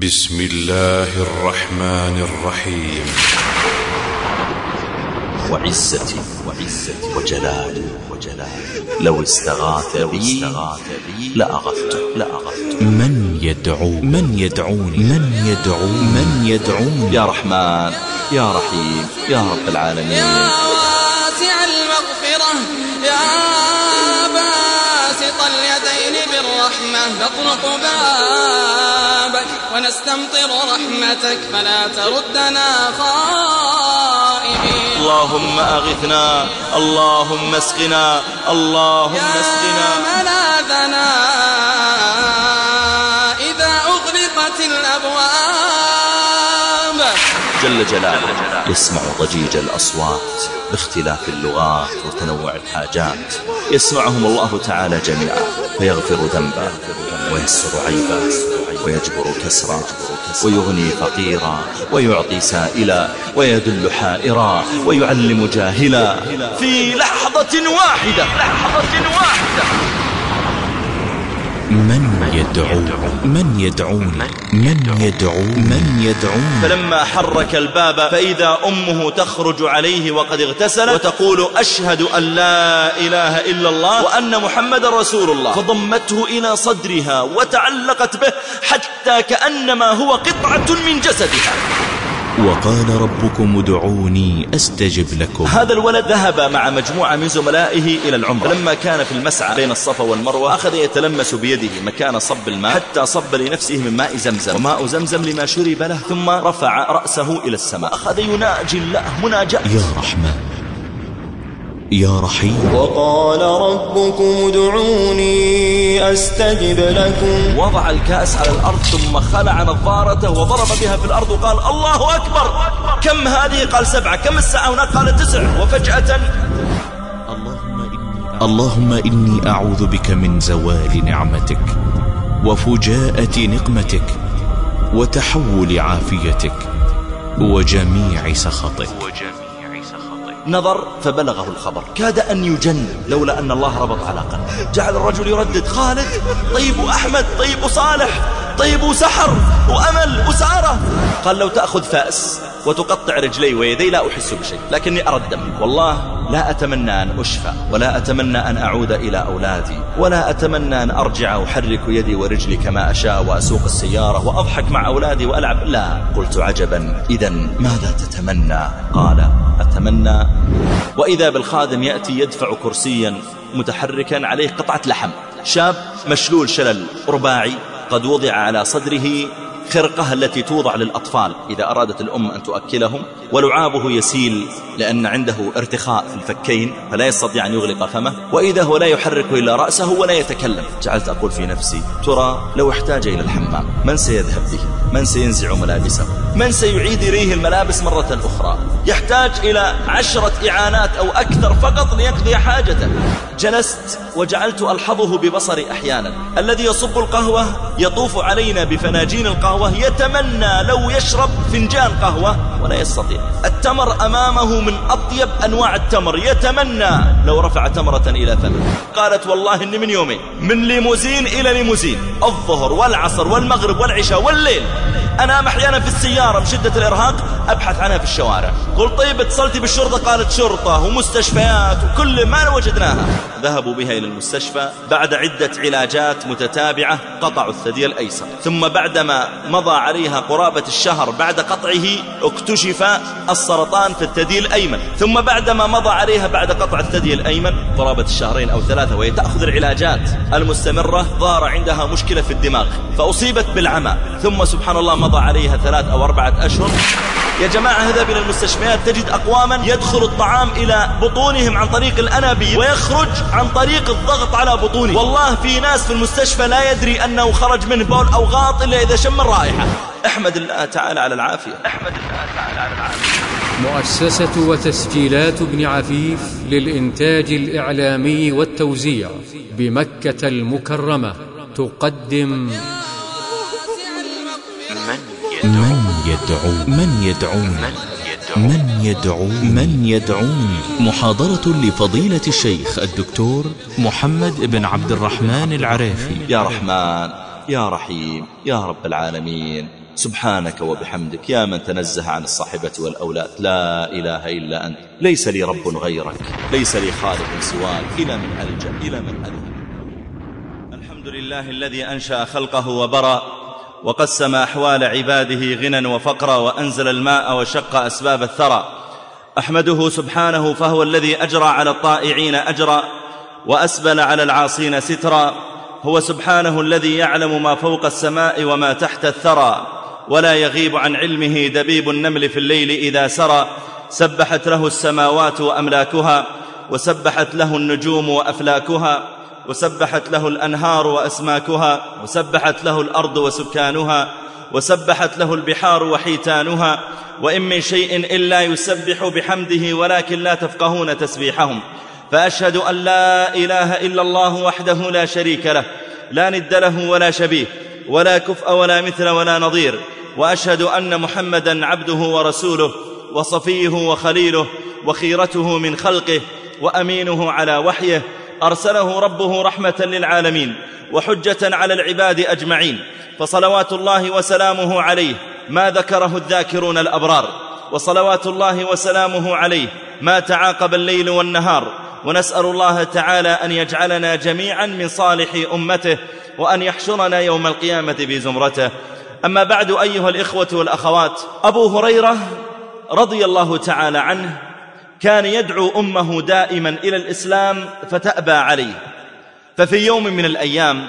بسم الله الرحمن الرحيم. وعزتي وعزتي وجلالي وجلالي. لو استغاث بي لأغثته لأغثته من يدعو؟ من يدعوني؟ من يدعو؟ من يدعوني؟ يا رحمن يا رحيم يا رب العالمين. يا واسع المغفرة يا نطرق بابك ونستمطر رحمتك فلا تردنا خائبين. اللهم أغثنا اللهم اسقنا اللهم يا اسقنا. ملاذنا إذا أغلقت الأبواب. جل جلاله يسمع ضجيج الأصوات باختلاف اللغات وتنوع الحاجات. يسمعهم الله تعالى جميعا فيغفر ذنبا ويسر عيبا ويجبر كسرا ويغني فقيرا ويعطي سائلا ويدل حائرا ويعلم جاهلا. في لحظة واحدة لحظة واحدة. يدعو من يدعوني من يدعو؟ من يدعوني فلما حرك الباب فإذا أمه تخرج عليه وقد اغتسل وتقول أشهد أن لا إله إلا الله وأن محمد رسول الله فضمته إلى صدرها وتعلقت به حتى كأنما هو قطعة من جسدها. وقال ربكم ادعوني أستجب لكم. هذا الولد ذهب مع مجموعة من زملائه إلى العمرة. لما كان في المسعى بين الصفا والمروة أخذ يتلمس بيده مكان صب الماء حتى صب لنفسه من ماء زمزم. وماء زمزم لما شرب له ثم رفع رأسه إلى السماء. أخذ يناجي الله مناجاة. يا رحمن. يا رحيم. وقال ربكم ادعوني أستجب لكم. وضع الكأس على الأرض ثم خلع نظارته وضرب بها في الأرض وقال الله أكبر. كم هذه؟ قال سبعة. كم الساعة هناك؟ قال تسع. وفجأة اللهم إني أعوذ بك من زوال نعمتك وفجاءة نقمتك وتحول عافيتك وجميع سخطك. نظر فبلغه الخبر. كاد أن يجن لولا أن الله ربط على قلبه. جعل الرجل يردد خالد طيب أحمد طيب صالح طيب سحر وأمل وسارة. قال لو تأخذ فأس وتقطع رجلي ويدي لا أحس بشيء لكني أرى الدم والله لا أتمنى أن أشفى ولا أتمنى أن أعود إلى أولادي ولا أتمنى أن أرجع أحرك يدي ورجلي كما أشاء وأسوق السيارة وأضحك مع أولادي وألعب. لا قلت عجبا. إذا ماذا تتمنى؟ قال أتمنى. وإذا بالخادم يأتي يدفع كرسيا متحركا عليه قطعة لحم. شاب مشلول شلل رباعي قد وضع على صدره خرقة التي توضع للأطفال إذا أرادت الأم أن تؤكلهم ولعابه يسيل لأن عنده ارتخاء في الفكين فلا يستطيع أن يغلق فمه وإذا هو لا يحرك إلا رأسه ولا يتكلم. جعلت أقول في نفسي ترى لو احتاج إلى الحمام من سيذهب به؟ من سينزع ملابسه؟ من سيعيد إليه الملابس مرة أخرى؟ يحتاج إلى عشرة إعانات أو أكثر فقط ليقضي حاجته. جلست وجعلت ألحظه ببصري أحيانا. الذي يصب القهوة يطوف علينا بفناجين القهوة يتمنى لو يشرب فنجان قهوة ولا يستطيع. التمر أمامه من أطيب أنواع التمر يتمنى لو رفع تمرة إلى فمه. قالت والله إني من يومين من ليموزين إلى ليموزين الظهر والعصر والمغرب والعشاء والليل. أنام أحيانا في السيارة من شدة الإرهاق أبحث عنها في الشوارع. قل طيب اتصلتي بالشرطة قالت شرطة ومستشفيات وكل ما وجدناها. ذهبوا بها إلى المستشفى بعد عدة علاجات متتابعة قطعوا الثدي الأيسر. ثم بعدما مضى عليها قرابة الشهر بعد قطعه اكتشف السرطان في الثدي الأيمن. ثم بعدما مضى عليها بعد قطع الثدي الأيمن قرابة الشهرين أو ثلاثة وهي تأخذ العلاجات المستمرة ظهر عندها مشكلة في الدماغ فأصيبت بالعمى. ثم سبحان الله مضى عليها ثلاث أو أربعة أشهر. يا جماعة اذهب إلى المستشفيات. تجد أقواما يدخل الطعام إلى بطونهم عن طريق الأنابيب ويخرج عن طريق الضغط على بطونه. والله في ناس في المستشفى لا يدري أنه خرج منه بول أو غاط إلا إذا شم الرائحة. احمد الله تعالى على العافية. احمد الله تعالى على العافية. مؤسسة وتسجيلات ابن عفيف للإنتاج الإعلامي والتوزيع بمكة المكرمة تقدم من يدعو؟ من يدعوني من يدعو؟ من يدعوني محاضرة لفضيلة الشيخ الدكتور محمد بن عبد الرحمن العريفي. يا رحمن يا رحيم يا رب العالمين. سبحانك وبحمدك يا من تنزه عن الصاحبة والأولاد. لا إله إلا أنت. ليس لي رب غيرك. ليس لي خالق سواك. إلى من ألجأ إلى من ألجأ الحمد لله الذي أنشأ خلقه وبرى وقسم أحوال عباده غنى وفقرا وأنزل الماء وشق أسباب الثرى. أحمده سبحانه فهو الذي أجرى على الطائعين أجرا وأسبل على العاصين سترا. هو سبحانه الذي يعلم ما فوق السماء وما تحت الثرى. ولا يغيب عن علمه دبيب النمل في الليل إذا سرى. سبحت له السماوات وأملاكها وسبحت له النجوم وأفلاكها. وسبحت له الأنهار وأسماكها وسبحت له الأرض وسكانها وسبحت له البحار وحيتانها وإن من شيء إلا يسبح بحمده ولكن لا تفقهون تسبيحهم. فأشهد أن لا إله إلا الله وحده لا شريك له لا ند له ولا شبيه ولا كفء ولا مثل ولا نظير وأشهد أن محمدا عبده ورسوله وصفيه وخليله وخيرته من خلقه وأمينه على وحيه أرسله ربه رحمة للعالمين وحجة على العباد أجمعين فصلوات الله وسلامه عليه ما ذكره الذاكرون الأبرار وصلوات الله وسلامه عليه ما تعاقب الليل والنهار ونسأل الله تعالى أن يجعلنا جميعا من صالح أمته وأن يحشرنا يوم القيامة بزمرته. أما بعد أيها الإخوة والأخوات أبو هريرة رضي الله تعالى عنه كان يدعو أمه دائما إلى الإسلام فتأبى عليه. ففي يوم من الأيام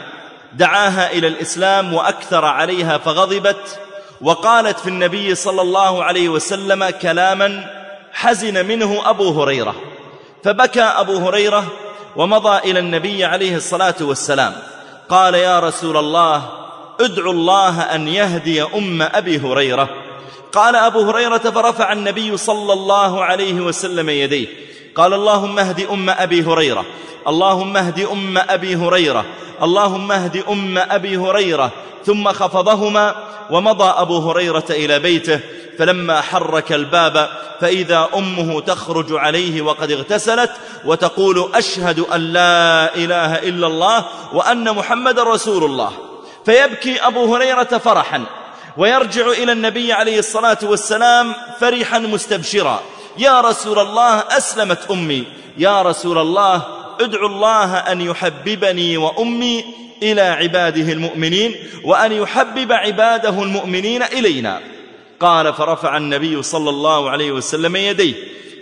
دعاها إلى الإسلام وأكثر عليها فغضبت وقالت في النبي صلى الله عليه وسلم كلاما حزن منه أبو هريرة. فبكى أبو هريرة ومضى إلى النبي عليه الصلاة والسلام. قال يا رسول الله ادعو الله أن يهدي أم أبي هريرة. قال أبو هريرة فرفع النبي صلى الله عليه وسلم يديه. قال اللهم اهد أم أبي هريرة. اللهم اهد أم أبي هريرة. اللهم اهد أم أبي هريرة. ثم خفضهما ومضى أبو هريرة إلى بيته. فلما حرك الباب فإذا أمه تخرج عليه وقد اغتسلت وتقول أشهد أن لا إله إلا الله وأن محمد رسول الله. فيبكي أبو هريرة فرحا. ويرجع إلى النبي عليه الصلاة والسلام فرحا مستبشرا. يا رسول الله أسلمت أمي. يا رسول الله ادعو الله أن يحببني وأمي إلى عباده المؤمنين وأن يحبب عباده المؤمنين إلينا. قال فرفع النبي صلى الله عليه وسلم يديه.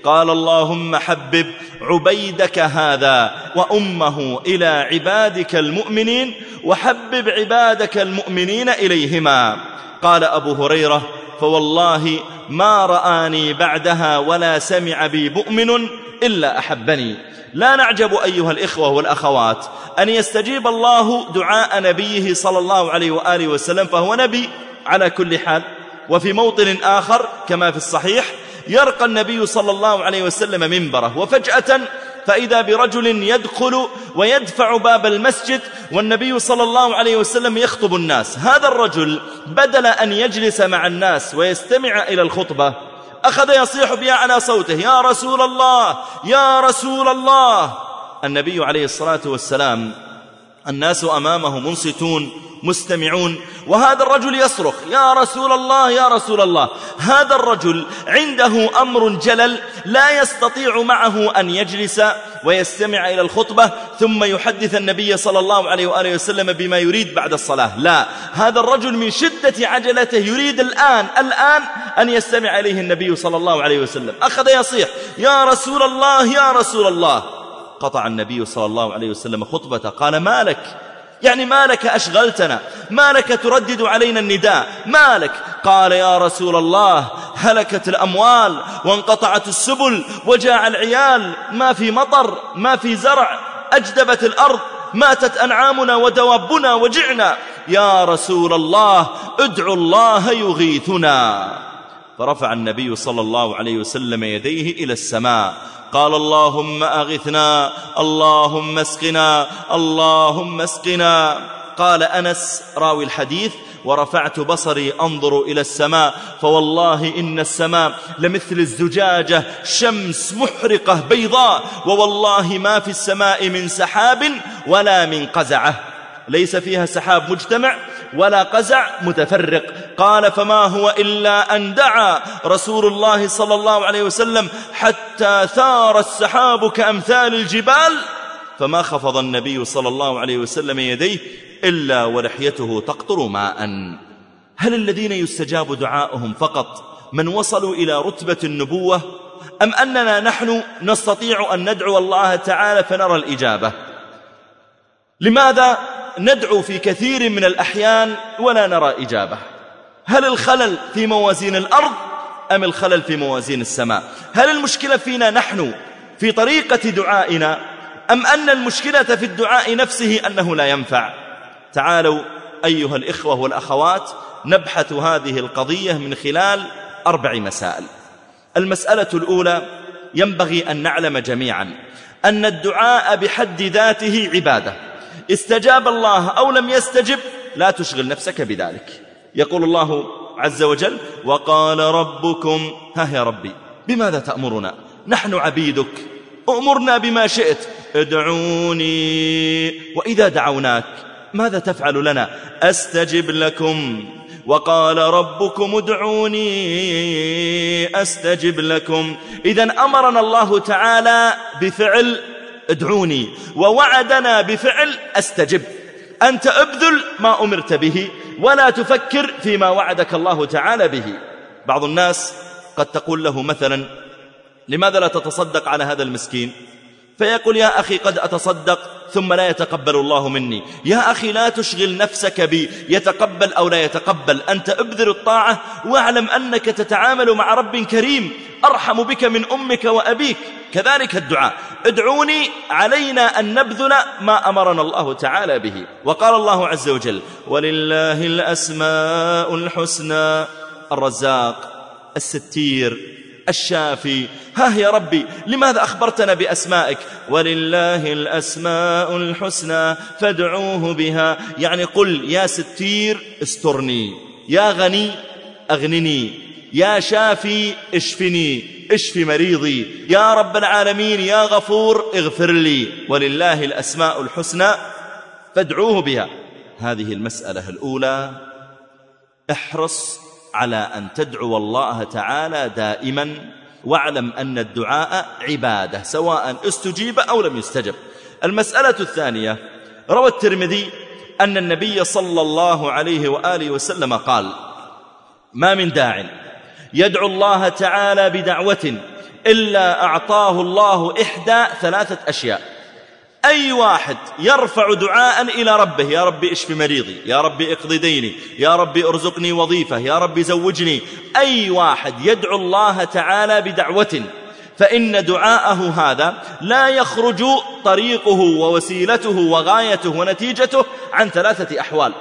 قال اللهم حبب عبيدك هذا وأمه إلى عبادك المؤمنين وحبب عبادك المؤمنين إليهما. قال أبو هريرة فوالله ما رآني بعدها ولا سمع بي مؤمن إلا أحبني. لا نعجب أيها الإخوة والأخوات أن يستجيب الله دعاء نبيه صلى الله عليه وآله وسلم فهو نبي على كل حال. وفي موطن آخر كما في الصحيح يرقى النبي صلى الله عليه وسلم منبره. وفجأة فإذا برجل يدخل ويدفع باب المسجد والنبي صلى الله عليه وسلم يخطب الناس. هذا الرجل بدل أن يجلس مع الناس ويستمع إلى الخطبة أخذ يصيح بأعلى صوته يا رسول الله! يا رسول الله! النبي عليه الصلاة والسلام الناس أمامه منصتون مستمعون وهذا الرجل يصرخ يا رسول الله يا رسول الله. هذا الرجل عنده أمر جلل لا يستطيع معه أن يجلس ويستمع إلى الخطبة ثم يحدث النبي صلى الله عليه وآله وسلم بما يريد بعد الصلاة. لا هذا الرجل من شدة عجلته يريد الآن الآن أن يستمع إليه النبي صلى الله عليه وسلم. أخذ يصيح يا رسول الله يا رسول الله. قطع النبي صلى الله عليه وسلم خطبته قال ما لك؟ يعني ما لك أشغلتنا ما لك تردد علينا النداء ما لك؟ قال يا رسول الله هلكت الأموال وانقطعت السبل وجاع العيال ما في مطر ما في زرع أجدبت الأرض ماتت أنعامنا ودوابنا وجعنا. يا رسول الله ادعو الله يغيثنا. فرفع النبي صلى الله عليه وسلم يديه إلى السماء. قال اللهم أغثنا اللهم اسقنا اللهم اسقنا. قال أنس راوي الحديث ورفعت بصري أنظر إلى السماء فوالله إن السماء لمثل الزجاجة شمس محرقة بيضاء ووالله ما في السماء من سحاب ولا من قزعة. ليس فيها سحاب مجتمع ولا قزع متفرق. قال فما هو إلا أن دعا رسول الله صلى الله عليه وسلم حتى ثار السحاب كأمثال الجبال فما خفض النبي صلى الله عليه وسلم يديه إلا ولحيته تقطر ماء. هل الذين يستجاب دعاؤهم فقط من وصلوا إلى رتبة النبوة أم أننا نحن نستطيع أن ندعو الله تعالى فنرى الإجابة؟ لماذا ندعو في كثير من الأحيان ولا نرى إجابة؟ هل الخلل في موازين الأرض أم الخلل في موازين السماء؟ هل المشكلة فينا نحن في طريقة دعائنا أم أن المشكلة في الدعاء نفسه أنه لا ينفع؟ تعالوا أيها الإخوة والأخوات نبحث هذه القضية من خلال أربع مسائل. المسألة الأولى ينبغي أن نعلم جميعا أن الدعاء بحد ذاته عبادة. استجاب الله أو لم يستجب لا تشغل نفسك بذلك. يقول الله عز وجل وقال ربكم ها يا ربي بماذا تأمرنا؟ نحن عبيدك أمرنا بما شئت ادعوني وإذا دعوناك ماذا تفعل لنا؟ أستجب لكم وقال ربكم ادعوني أستجب لكم. إذا أمرنا الله تعالى بفعل ادعوني ووعدنا بفعل أستجب. أنت أبذل ما أمرت به ولا تفكر فيما وعدك الله تعالى به. بعض الناس قد تقول له مثلا لماذا لا تتصدق على هذا المسكين؟ فيقول يا أخي قد أتصدق ثم لا يتقبل الله مني. يا أخي لا تشغل نفسك بي. يتقبل أو لا يتقبل. أنت أبذل الطاعة واعلم أنك تتعامل مع رب كريم. أرحم بك من أمك وأبيك. كذلك الدعاء. ادعوني علينا أن نبذل ما أمرنا الله تعالى به. وقال الله عز وجل ولله الأسماء الحسنى. الرزاق الستير الشافي. ها يا ربي لماذا أخبرتنا بأسمائك؟ ولله الأسماء الحسنى فادعوه بها. يعني قل يا ستير استرني. يا غني أغنني. يا شافي اشفني. اشف مريضي. يا رب العالمين يا غفور اغفر لي. ولله الأسماء الحسنى فادعوه بها. هذه المسألة الأولى. احرص على أن تدعو الله تعالى دائما واعلم أن الدعاء عبادة سواء استجيب أو لم يستجب. المسألة الثانية روى الترمذي أن النبي صلى الله عليه وآله وسلم قال ما من داع يدعو الله تعالى بدعوة إلا أعطاه الله إحدى ثلاثة أشياء. أي واحد يرفع دعاء إلى ربه يا ربي اشف مريضي؟ يا ربي اقضي ديني يا ربي ارزقني وظيفة يا ربي زوجني. أي واحد يدعو الله تعالى بدعوة فإن دعاءه هذا لا يخرج طريقه ووسيلته وغايته ونتيجته عن ثلاثة أحوال.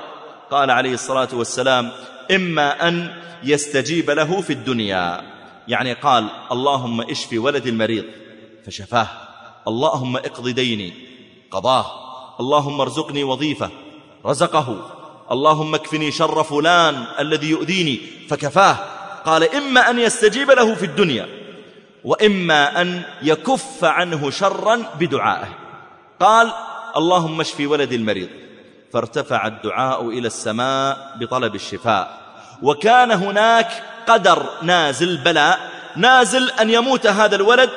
قال عليه الصلاة والسلام إما أن يستجيب له في الدنيا. يعني قال اللهم اشف ولد المريض؟ فشفاه. اللهم اقض ديني. قضاه. اللهم ارزقني وظيفة. رزقه. اللهم اكفني شر فلان الذي يؤذيني. فكفاه. قال إما أن يستجيب له في الدنيا وإما أن يكف عنه شرا بدعائه. قال اللهم اشفي ولدي المريض. فارتفع الدعاء إلى السماء بطلب الشفاء. وكان هناك قدر نازل بلاء نازل أن يموت هذا الولد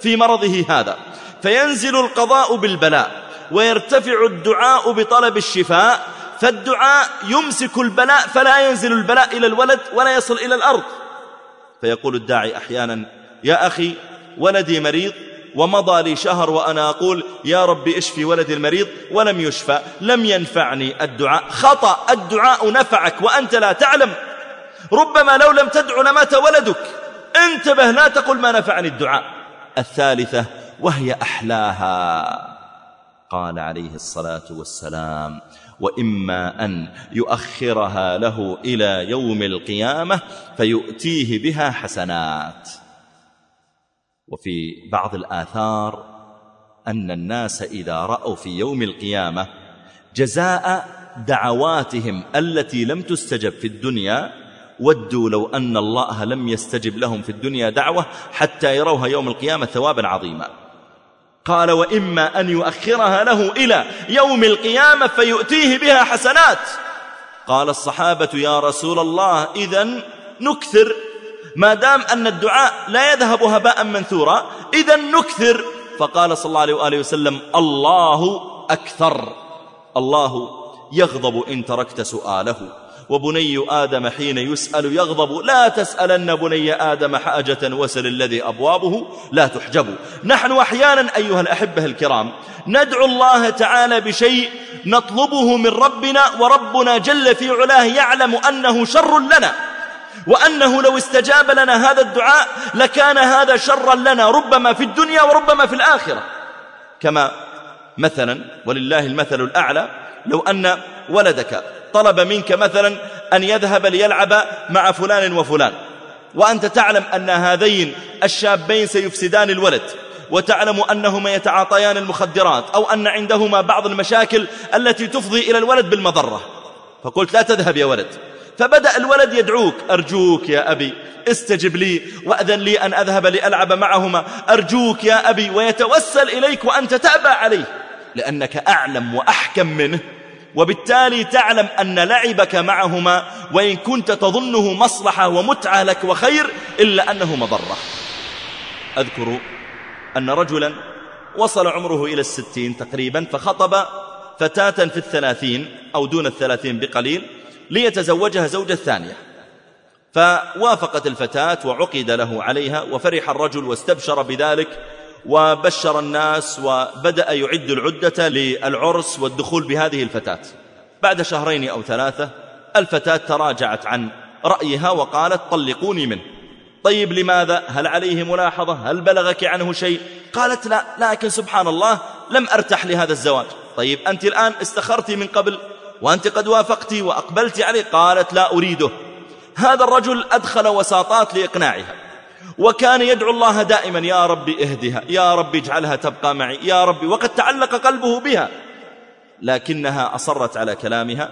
في مرضه هذا. فينزل القضاء بالبلاء ويرتفع الدعاء بطلب الشفاء فالدعاء يمسك البلاء فلا ينزل البلاء إلى الولد ولا يصل إلى الأرض. فيقول الداعي أحيانا يا أخي ولدي مريض ومضى لي شهر وأنا أقول يا رب اشفي ولدي المريض ولم يشفى لم ينفعني الدعاء خطأ الدعاء نفعك وأنت لا تعلم. ربما لو لم تدع لمات ولدك انتبه لا تقل ما نفعني الدعاء. الثالثة وهي أحلاها. قال عليه الصلاة والسلام وإما أن يؤخرها له إلى يوم القيامة فيؤتيه بها حسنات. وفي بعض الآثار أن الناس إذا رأوا في يوم القيامة جزاء دعواتهم التي لم تستجب في الدنيا ودوا لو أن الله لم يستجب لهم في الدنيا دعوة حتى يروها يوم القيامة ثوابا عظيما. قال وإما أن يؤخرها له إلى يوم القيامة فيؤتيه بها حسنات. قال الصحابة يا رسول الله إذا نكثر. ما دام أن الدعاء لا يذهب هباء منثورا إذا نكثر. فقال صلى الله عليه وآله وسلم الله أكثر. الله يغضب إن تركت سؤاله. وبني آدم حين يسأل يغضب لا تسألن بني آدم حاجة وسل الذي أبوابه لا تحجب. نحن أحيانا أيها الأحبة الكرام ندعو الله تعالى بشيء نطلبه من ربنا وربنا جل في علاه يعلم أنه شر لنا. وأنه لو استجاب لنا هذا الدعاء لكان هذا شرا لنا ربما في الدنيا وربما في الآخرة. كما مثلا ولله المثل الأعلى لو أن ولدك. طلب منك مثلا أن يذهب ليلعب مع فلان وفلان. وأنت تعلم أن هذين الشابين سيفسدان الولد. وتعلم أنهما يتعاطيان المخدرات. أو أن عندهما بعض المشاكل التي تفضي إلى الولد بالمضرة. فقلت لا تذهب يا ولد. فبدأ الولد يدعوك. أرجوك يا أبي استجب لي وأذن لي أن أذهب لألعب معهما. أرجوك يا أبي ويتوسل إليك وأنت تأبى عليه. لأنك أعلم وأحكم منه. وبالتالي تعلم أن لعبك معهما وإن كنت تظنه مصلحة ومتعة لك وخير إلا أنه مضرة. أذكر أن رجلا وصل عمره إلى الستين تقريبا فخطب فتاة في الثلاثين أو دون الثلاثين بقليل ليتزوجها زوجة ثانية. فوافقت الفتاة وعقد له عليها وفرح الرجل واستبشر بذلك وبشر الناس وبدأ يعد العدة للعرس والدخول بهذه الفتاة. بعد شهرين أو ثلاثة الفتاة تراجعت عن رأيها وقالت طلقوني منه. طيب لماذا؟ هل عليه ملاحظة؟ هل بلغك عنه شيء؟ قالت لا لكن سبحان الله لم أرتح لهذا الزواج. طيب أنت الآن استخرت من قبل وأنت قد وافقت وأقبلت عليه؟ قالت لا أريده. هذا الرجل أدخل وساطات لإقناعها. وكان يدعو الله دائما يا ربي اهدها يا ربي اجعلها تبقى معي يا ربي وقد تعلق قلبه بها. لكنها أصرت على كلامها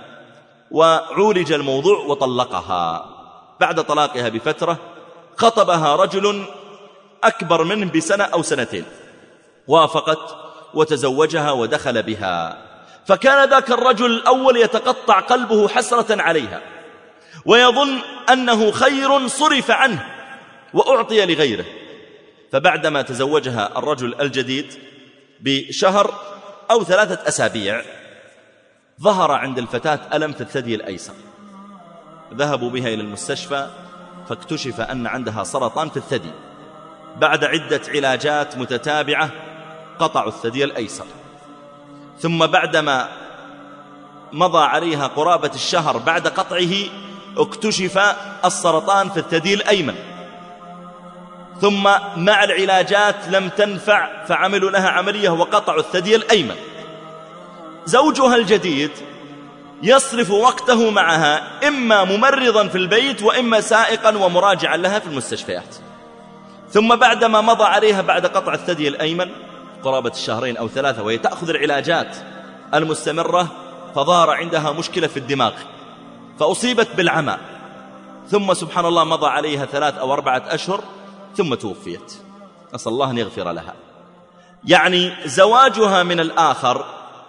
وعولج الموضوع وطلقها. بعد طلاقها بفترة خطبها رجل أكبر منه بسنة أو سنتين. وافقت وتزوجها ودخل بها. فكان ذاك الرجل الأول يتقطع قلبه حسرة عليها ويظن أنه خير صرف عنه. وأعطي لغيره. فبعدما تزوجها الرجل الجديد بشهر أو ثلاثة أسابيع ظهر عند الفتاة ألم في الثدي الأيسر. ذهبوا بها إلى المستشفى فاكتشف أن عندها سرطان في الثدي. بعد عدة علاجات متتابعة قطعوا الثدي الأيسر. ثم بعدما مضى عليها قرابة الشهر بعد قطعه اكتشف السرطان في الثدي الأيمن. ثم مع العلاجات لم تنفع فعملوا لها عملية وقطعوا الثدي الأيمن. زوجها الجديد يصرف وقته معها إما ممرضا في البيت وإما سائقا ومراجعا لها في المستشفيات. ثم بعدما مضى عليها بعد قطع الثدي الأيمن قرابة الشهرين أو ثلاثة وهي تأخذ العلاجات المستمرة فظهر عندها مشكلة في الدماغ فأصيبت بالعمى. ثم سبحان الله مضى عليها ثلاث أو أربعة أشهر ثم توفيت. أسأل الله أن يغفر لها. يعني زواجها من الآخر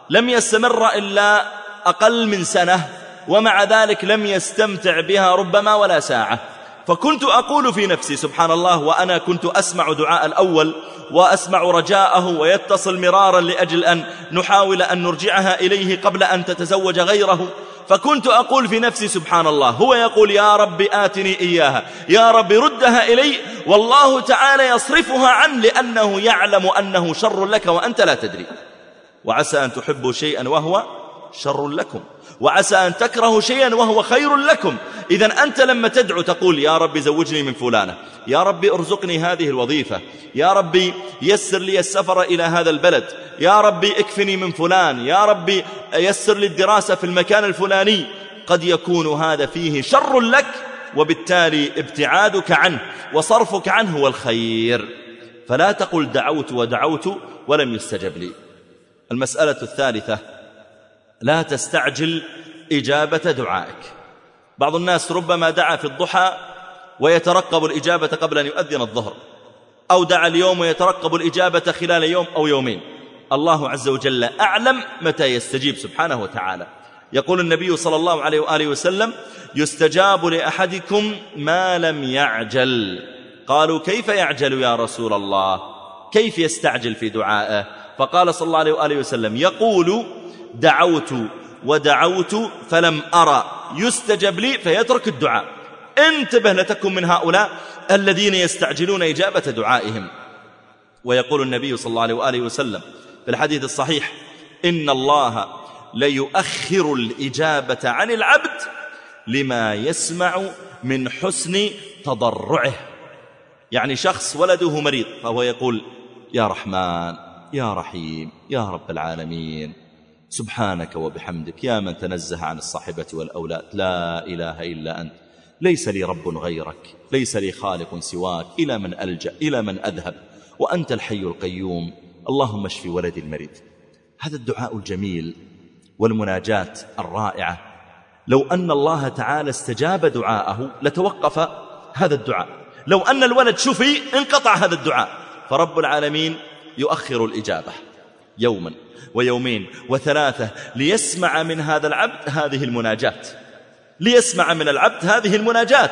لم يستمر إلا أقل من سنة ومع ذلك لم يستمتع بها ربما ولا ساعة. فكنت أقول في نفسي سبحان الله وأنا كنت أسمع دعاء الأول وأسمع رجاءه ويتصل مرارا لأجل أن نحاول أن نرجعها إليه قبل أن تتزوج غيره. فكنت أقول في نفسي سبحان الله هو يقول يا رب آتني إياها يا رب ردها إلي والله تعالى يصرفها عنه لأنه يعلم أنه شر لك وأنت لا تدري. وعسى أن تحبوا شيئا وهو شر لكم. وعسى أن تكرهوا شيئا وهو خير لكم. إذا أنت لما تدعو تقول يا رب زوجني من فلانة. يا رب ارزقني هذه الوظيفة. يا رب يسر لي السفر إلى هذا البلد. يا رب اكفني من فلان. يا رب يسر لي الدراسة في المكان الفلاني. قد يكون هذا فيه شر لك وبالتالي ابتعادك عنه وصرفك عنه هو الخير. فلا تقل دعوت ودعوت ولم يستجب لي. المسألة الثالثة لا تستعجل إجابة دعائك. بعض الناس ربما دعا في الضحى ويترقب الإجابة قبل أن يؤذن الظهر أو دعا اليوم ويترقب الإجابة خلال يوم أو يومين. الله عز وجل أعلم متى يستجيب سبحانه وتعالى. يقول النبي صلى الله عليه وآله وسلم يستجاب لأحدكم ما لم يعجل. قالوا كيف يعجل يا رسول الله؟ كيف يستعجل في دعائه؟ فقال صلى الله عليه وآله وسلم يقول دعوت ودعوت فلم أرى يستجب لي فيترك الدعاء. انتبه لتكن من هؤلاء الذين يستعجلون إجابة دعائهم. ويقول النبي صلى الله عليه وآله وسلم في الحديث الصحيح إن الله ليؤخر الإجابة عن العبد لما يسمع من حسن تضرعه. يعني شخص ولده مريض فهو يقول يا رحمن يا رحيم يا رب العالمين. سبحانك وبحمدك يا من تنزه عن الصاحبة والأولاد. لا إله إلا أنت. ليس لي رب غيرك ليس لي خالق سواك. إلى من ألجأ إلى من أذهب. وأنت الحي القيوم. اللهم اشف ولدي المريض. هذا الدعاء الجميل والمناجاة الرائعة. لو أن الله تعالى استجاب دعاءه لتوقف هذا الدعاء. لو أن الولد شفي انقطع هذا الدعاء. فرب العالمين يؤخر الإجابة. يوما ويومين وثلاثة ليسمع من هذا العبد هذه المناجات. ليسمع من العبد هذه المناجات.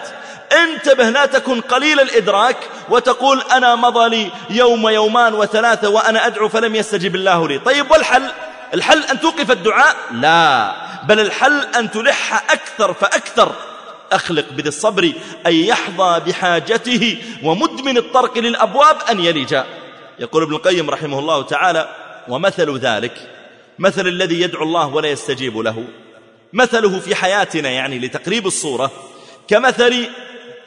انتبه لا تكن قليل الإدراك وتقول أنا مضى لي يوم ويومان وثلاثة وأنا أدعو فلم يستجب الله لي. طيب والحل؟ الحل أن توقف الدعاء؟ لا بل الحل أن تلح أكثر فأكثر. أخلق بذي الصبر أن يحظى بحاجته ومدمن الطرق للأبواب أن يلج. يقول ابن القيم رحمه الله تعالى ومثل ذلك مثل الذي يدعو الله ولا يستجيب له مثله في حياتنا يعني لتقريب الصورة كمثل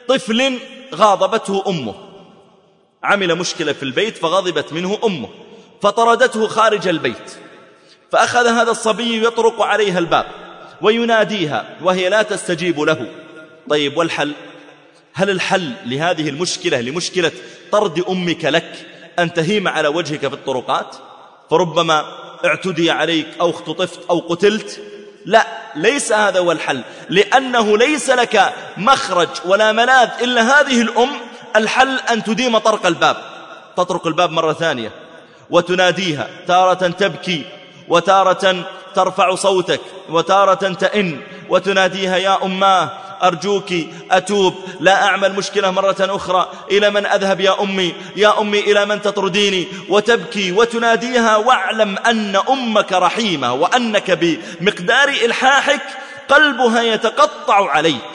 طفل غاضبته أمه عمل مشكلة في البيت فغضبت منه أمه فطردته خارج البيت فأخذ هذا الصبي يطرق عليها الباب ويناديها وهي لا تستجيب له. طيب والحل؟ هل الحل لهذه المشكلة لمشكلة طرد أمك لك أن تهيم على وجهك في الطرقات فربما اعتدي عليك أو اختطفت أو قتلت. لا ليس هذا هو الحل لأنه ليس لك مخرج ولا ملاذ إلا هذه الأم. الحل أن تديم طرق الباب تطرق الباب مرة ثانية وتناديها تارة تبكي وتارة ترفع صوتك وتارة تئن وتناديها يا أماه أرجوك أتوب. لا أعمل مشكلة مرة أخرى. إلى من أذهب يا أمي؟ يا أمي إلى من تطرديني؟ وتبكي وتناديها واعلم أن أمك رحيمة وأنك بمقدار إلحاحك قلبها يتقطع عليك.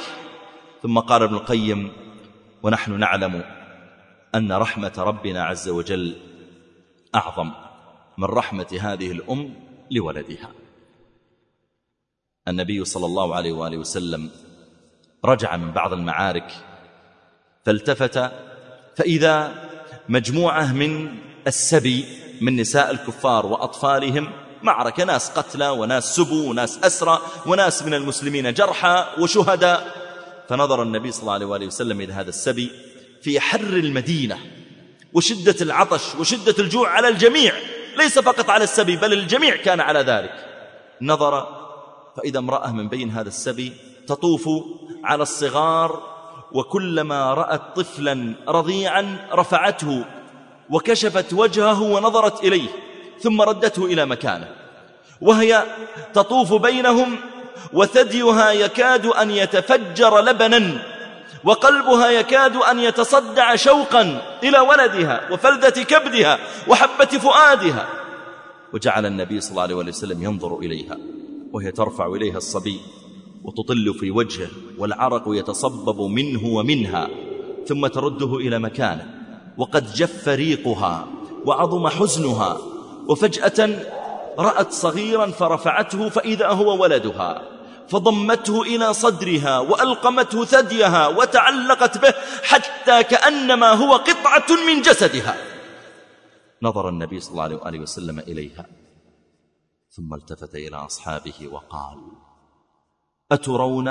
ثم قال ابن القيم ونحن نعلم أن رحمة ربنا عز وجل أعظم من رحمة هذه الأم لولدها. النبي صلى الله عليه وآله وسلم رجع من بعض المعارك فالتفت فإذا مجموعة من السبي من نساء الكفار وأطفالهم معركة ناس قتلى وناس سبوا وناس أسرى وناس من المسلمين جرحى وشهداء. فنظر النبي صلى الله عليه وسلم إلى هذا السبي في حر المدينة وشدة العطش وشدة الجوع على الجميع ليس فقط على السبي بل الجميع كان على ذلك. نظر فإذا امرأة من بين هذا السبي تطوف على الصغار وكلما رأت طفلا رضيعا رفعته وكشفت وجهه ونظرت إليه ثم ردته إلى مكانه. وهي تطوف بينهم وثديها يكاد أن يتفجر لبنا وقلبها يكاد أن يتصدع شوقا إلى ولدها وفلذة كبدها وحبة فؤادها. وجعل النبي صلى الله عليه وسلم ينظر إليها وهي ترفع إليها الصبي وتطل في وجهه والعرق يتصبب منه ومنها ثم ترده إلى مكانه وقد جف ريقها وعظم حزنها وفجأة رأت صغيرا فرفعته فإذا هو ولدها فضمته إلى صدرها وألقمته ثديها وتعلقت به حتى كأنما هو قطعة من جسدها. نظر النبي صلى الله عليه وسلم إليها ثم التفت إلى أصحابه وقال أترون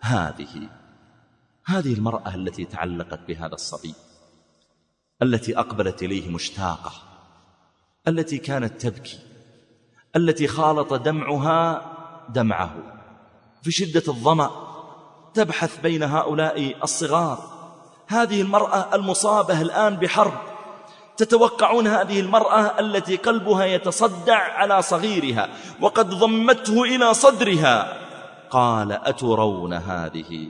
هذه هذه المرأة التي تعلقت بهذا الصبي التي أقبلت إليه مشتاقة التي كانت تبكي التي خالط دمعها دمعه في شدة الظمأ تبحث بين هؤلاء الصغار. هذه المرأة المصابة الآن بحرب تتوقعون هذه المرأة التي قلبها يتصدع على صغيرها وقد ضمته إلى صدرها. قال أترون هذه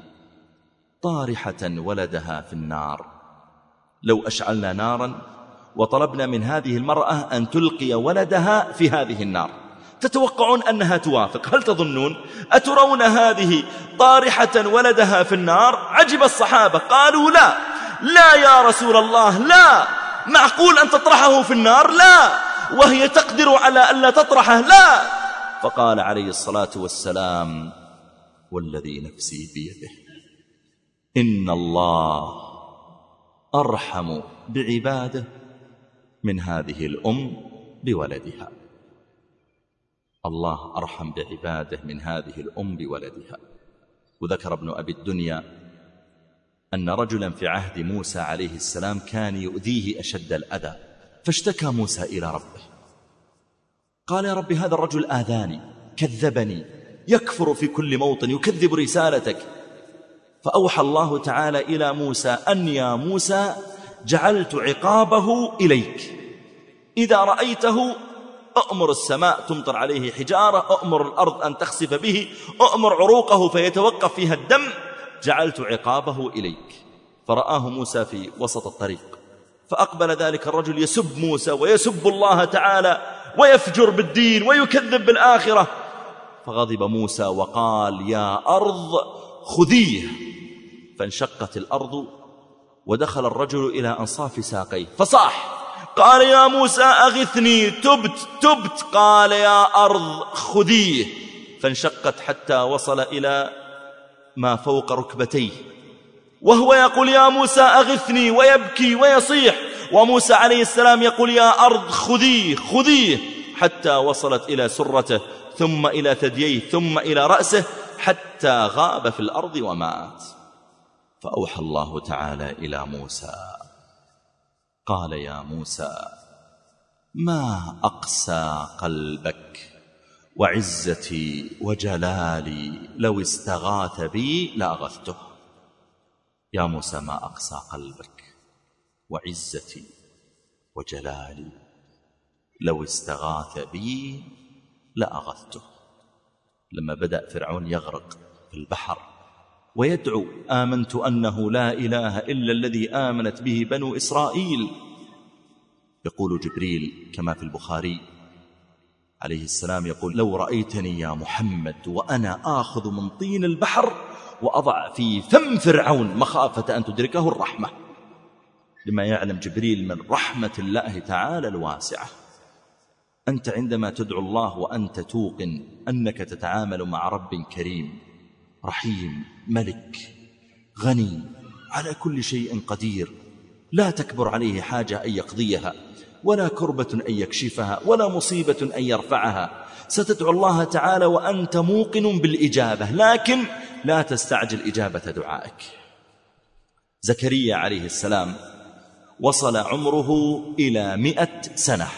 طارحة ولدها في النار. لو أشعلنا نارا وطلبنا من هذه المرأة أن تلقي ولدها في هذه النار. تتوقعون أنها توافق؟ هل تظنون؟ أترون هذه طارحة ولدها في النار؟ عجب الصحابة قالوا لا. لا يا رسول الله لا. معقول أن تطرحه في النار؟ لا. وهي تقدر على ألا تطرحه؟ لا. فقال عليه الصلاة والسلام والذي نفسي بيده. إن الله أرحم بعباده من هذه الأم بولدها. الله أرحم بعباده من هذه الأم بولدها. وذكر ابن أبي الدنيا أن رجلا في عهد موسى عليه السلام كان يؤذيه أشد الأذى فاشتكى موسى إلى ربه. قال يا رب هذا الرجل آذاني كذبني يكفر في كل موطن يكذب رسالتك. فأوحى الله تعالى إلى موسى أن يا موسى جعلت عقابه إليك. إذا رأيته أأمر السماء تمطر عليه حجارة أأمر الأرض أن تخسف به أأمر عروقه فيتوقف فيها الدم جعلت عقابه إليك. فرآه موسى في وسط الطريق. فأقبل ذلك الرجل يسب موسى ويسب الله تعالى ويفجر بالدين ويكذب بالآخرة. فغضب موسى وقال يا أرض خذيه. فانشقت الأرض ودخل الرجل إلى أنصاف ساقيه. فصاح قال يا موسى أغثني تبت تبت. قال يا أرض خذيه. فانشقت حتى وصل إلى ما فوق ركبتيه. وهو يقول يا موسى أغثني ويبكي ويصيح. وموسى عليه السلام يقول يا أرض خذيه خذيه. حتى وصلت إلى سرته. ثم إلى ثدييه ثم إلى رأسه حتى غاب في الأرض ومات. فأوحى الله تعالى إلى موسى. قال يا موسى ما أقسى قلبك وعزتي وجلالي لو استغاث بي لأغثته؟ يا موسى ما أقسى قلبك وعزتي وجلالي لو استغاث بي لأغثته لما بدأ فرعون يغرق في البحر ويدعو آمنت أنه لا إله إلا الذي آمنت به بنو إسرائيل. يقول جبريل كما في البخاري عليه السلام يقول لو رأيتني يا محمد وأنا آخذ من طين البحر وأضع في فم فرعون مخافة أن تدركه الرحمة. لما يعلم جبريل من رحمة الله تعالى الواسعة. أنت عندما تدعو الله وأنت توقن أنك تتعامل مع رب كريم رحيم ملك غني على كل شيء قدير لا تكبر عليه حاجة أن يقضيها ولا كربة أن يكشفها ولا مصيبة أن يرفعها. ستدعو الله تعالى وأنت موقن بالإجابة لكن لا تستعجل إجابة دعائك. زكريا عليه السلام وصل عمره إلى مئة سنة.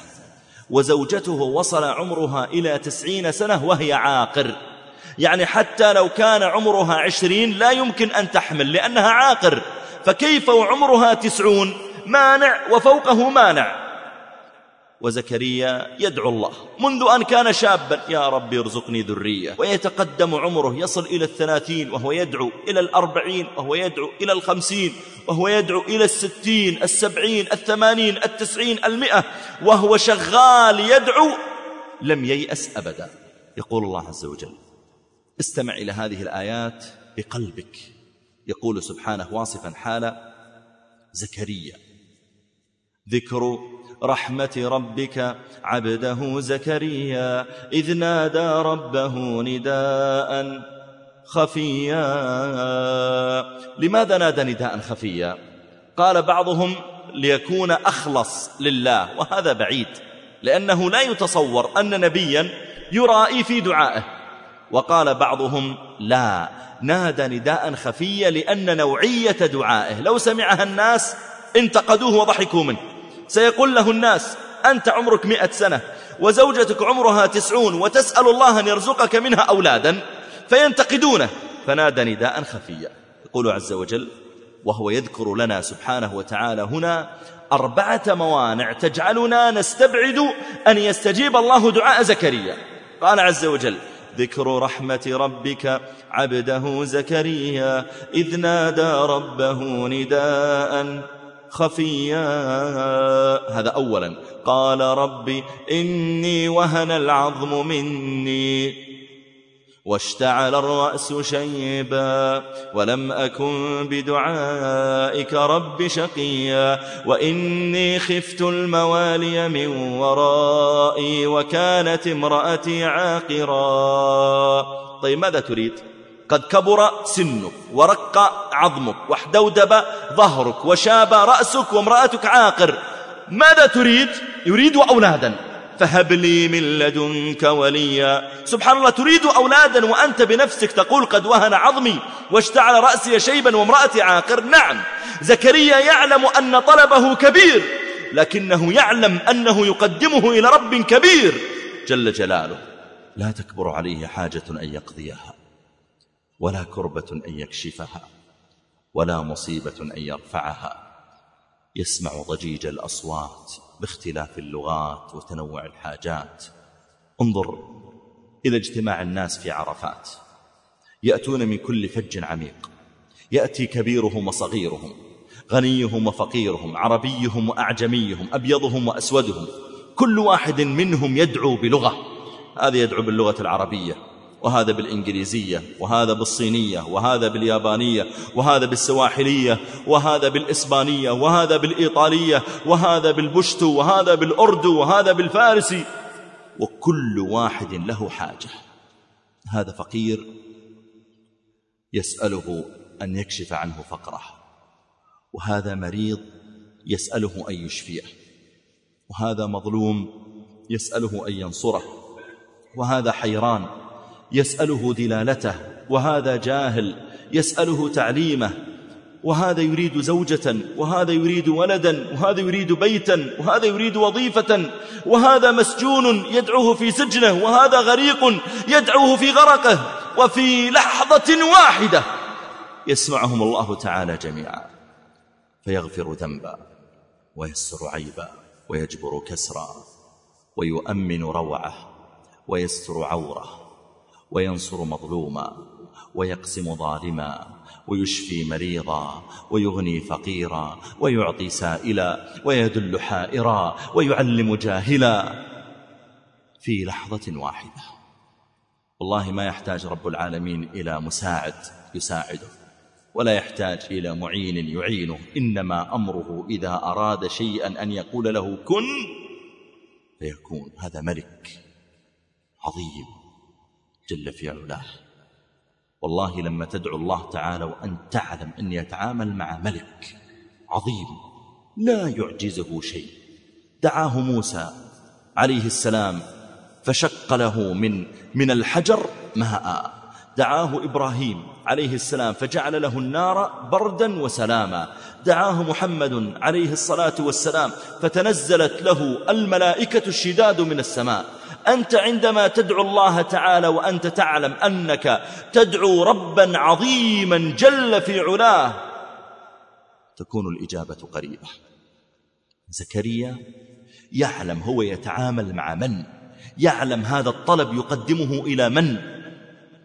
وزوجته وصل عمرها إلى تسعين سنة وهي عاقر. يعني حتى لو كان عمرها عشرين لا يمكن أن تحمل لأنها عاقر. فكيف وعمرها تسعون؟ مانع وفوقه مانع. وزكريا يدعو الله. منذ أن كان شابا يا رب ارزقني ذرية. ويتقدم عمره يصل إلى الثلاثين وهو يدعو إلى الأربعين وهو يدعو إلى الخمسين وهو يدعو إلى الستين السبعين الثمانين التسعين المئة وهو شغال يدعو لم ييأس أبدا. يقول الله عز وجل استمع إلى هذه الآيات بقلبك. يقول سبحانه واصفا حال زكريا ذكر رحمة ربك عبده زكريا إذ نادى ربه نداء خفيا. لماذا نادى نداء خفيا؟ قال بعضهم ليكون أخلص لله وهذا بعيد لأنه لا يتصور أن نبيا يرائي في دعائه. وقال بعضهم لا نادى نداء خفيا لأن نوعية دعائه. لو سمعها الناس انتقدوه وضحكوا منه. سيقول له الناس أنت عمرك مئة سنة وزوجتك عمرها تسعون وتسأل الله أن يرزقك منها أولادا فينتقدونه. فنادى نداء خفيا. يقول عز وجل وهو يذكر لنا سبحانه وتعالى هنا أربعة موانع تجعلنا نستبعد أن يستجيب الله دعاء زكريا. قال عز وجل ذكر رحمة ربك عبده زكريا إذ نادى ربه نداء. خفيا. هذا أولا. قال رب إني وهن العظم مني. واشتعل الرأس شيبا. ولم أكن بدعائك رب شقيا. وإني خفت الموالي من ورائي. وكانت امرأتي عاقرا. طيب ماذا تريد؟ قد كبر سنك ورق عظمك واحدودب ظهرك وشاب رأسك وامرأتك عاقر. ماذا تريد؟ يريد أولادا. فهب لي من لدنك وليا. سبحان الله تريد أولادا وأنت بنفسك تقول قد وهن عظمي واشتعل رأسي شيبا وامرأتي عاقر. نعم زكريا يعلم أن طلبه كبير لكنه يعلم أنه يقدمه إلى رب كبير. جل جلاله لا تكبر عليه حاجة أن يقضيها. ولا كربة أن يكشفها ولا مصيبة أن يرفعها. يسمع ضجيج الأصوات باختلاف اللغات وتنوع الحاجات. انظر إلى اجتماع الناس في عرفات. يأتون من كل فج عميق. يأتي كبيرهم وصغيرهم غنيهم وفقيرهم عربيهم وأعجميهم أبيضهم وأسودهم. كل واحد منهم يدعو بلغة. هذا يدعو باللغة العربية. وهذا بالإنجليزية وهذا بالصينية وهذا باليابانية وهذا بالسواحلية وهذا بالإسبانية وهذا بالإيطالية وهذا بالبشتو وهذا بالأردو وهذا بالفارسي وكل واحد له حاجة. هذا فقير يسأله أن يكشف عنه فقره وهذا مريض يسأله أن يشفيه وهذا مظلوم يسأله أن ينصره وهذا حيران يسأله دلالته وهذا جاهل يسأله تعليمه وهذا يريد زوجة وهذا يريد ولدا وهذا يريد بيتا وهذا يريد وظيفة وهذا مسجون يدعوه في سجنه وهذا غريق يدعوه في غرقه وفي لحظة واحدة يسمعهم الله تعالى جميعا. فيغفر ذنبا ويسر عيبا ويجبر كسرا ويؤمن روعه ويستر عوره. وينصر مظلوما ويقسم ظالما ويشفي مريضا ويغني فقيرا ويعطي سائلا ويدل حائرا ويعلم جاهلا. في لحظة واحدة والله ما يحتاج رب العالمين إلى مساعد يساعده ولا يحتاج إلى معين يعينه إنما أمره إذا أراد شيئا أن يقول له كن فيكون. هذا ملك عظيم. جل في علاه والله لما تدعو الله تعالى وأن تعلم أن يتعامل مع ملك عظيم لا يعجزه شيء. دعاه موسى عليه السلام فشق له من من الحجر ماء دعاه إبراهيم عليه السلام فجعل له النار بردا وسلاما. دعاه محمد عليه الصلاة والسلام فتنزلت له الملائكة الشداد من السماء. أنت عندما تدعو الله تعالى وأنت تعلم أنك تدعو ربا عظيما جل في علاه تكون الإجابة قريبة. زكريا يعلم هو يتعامل مع من يعلم هذا الطلب يقدمه إلى من؟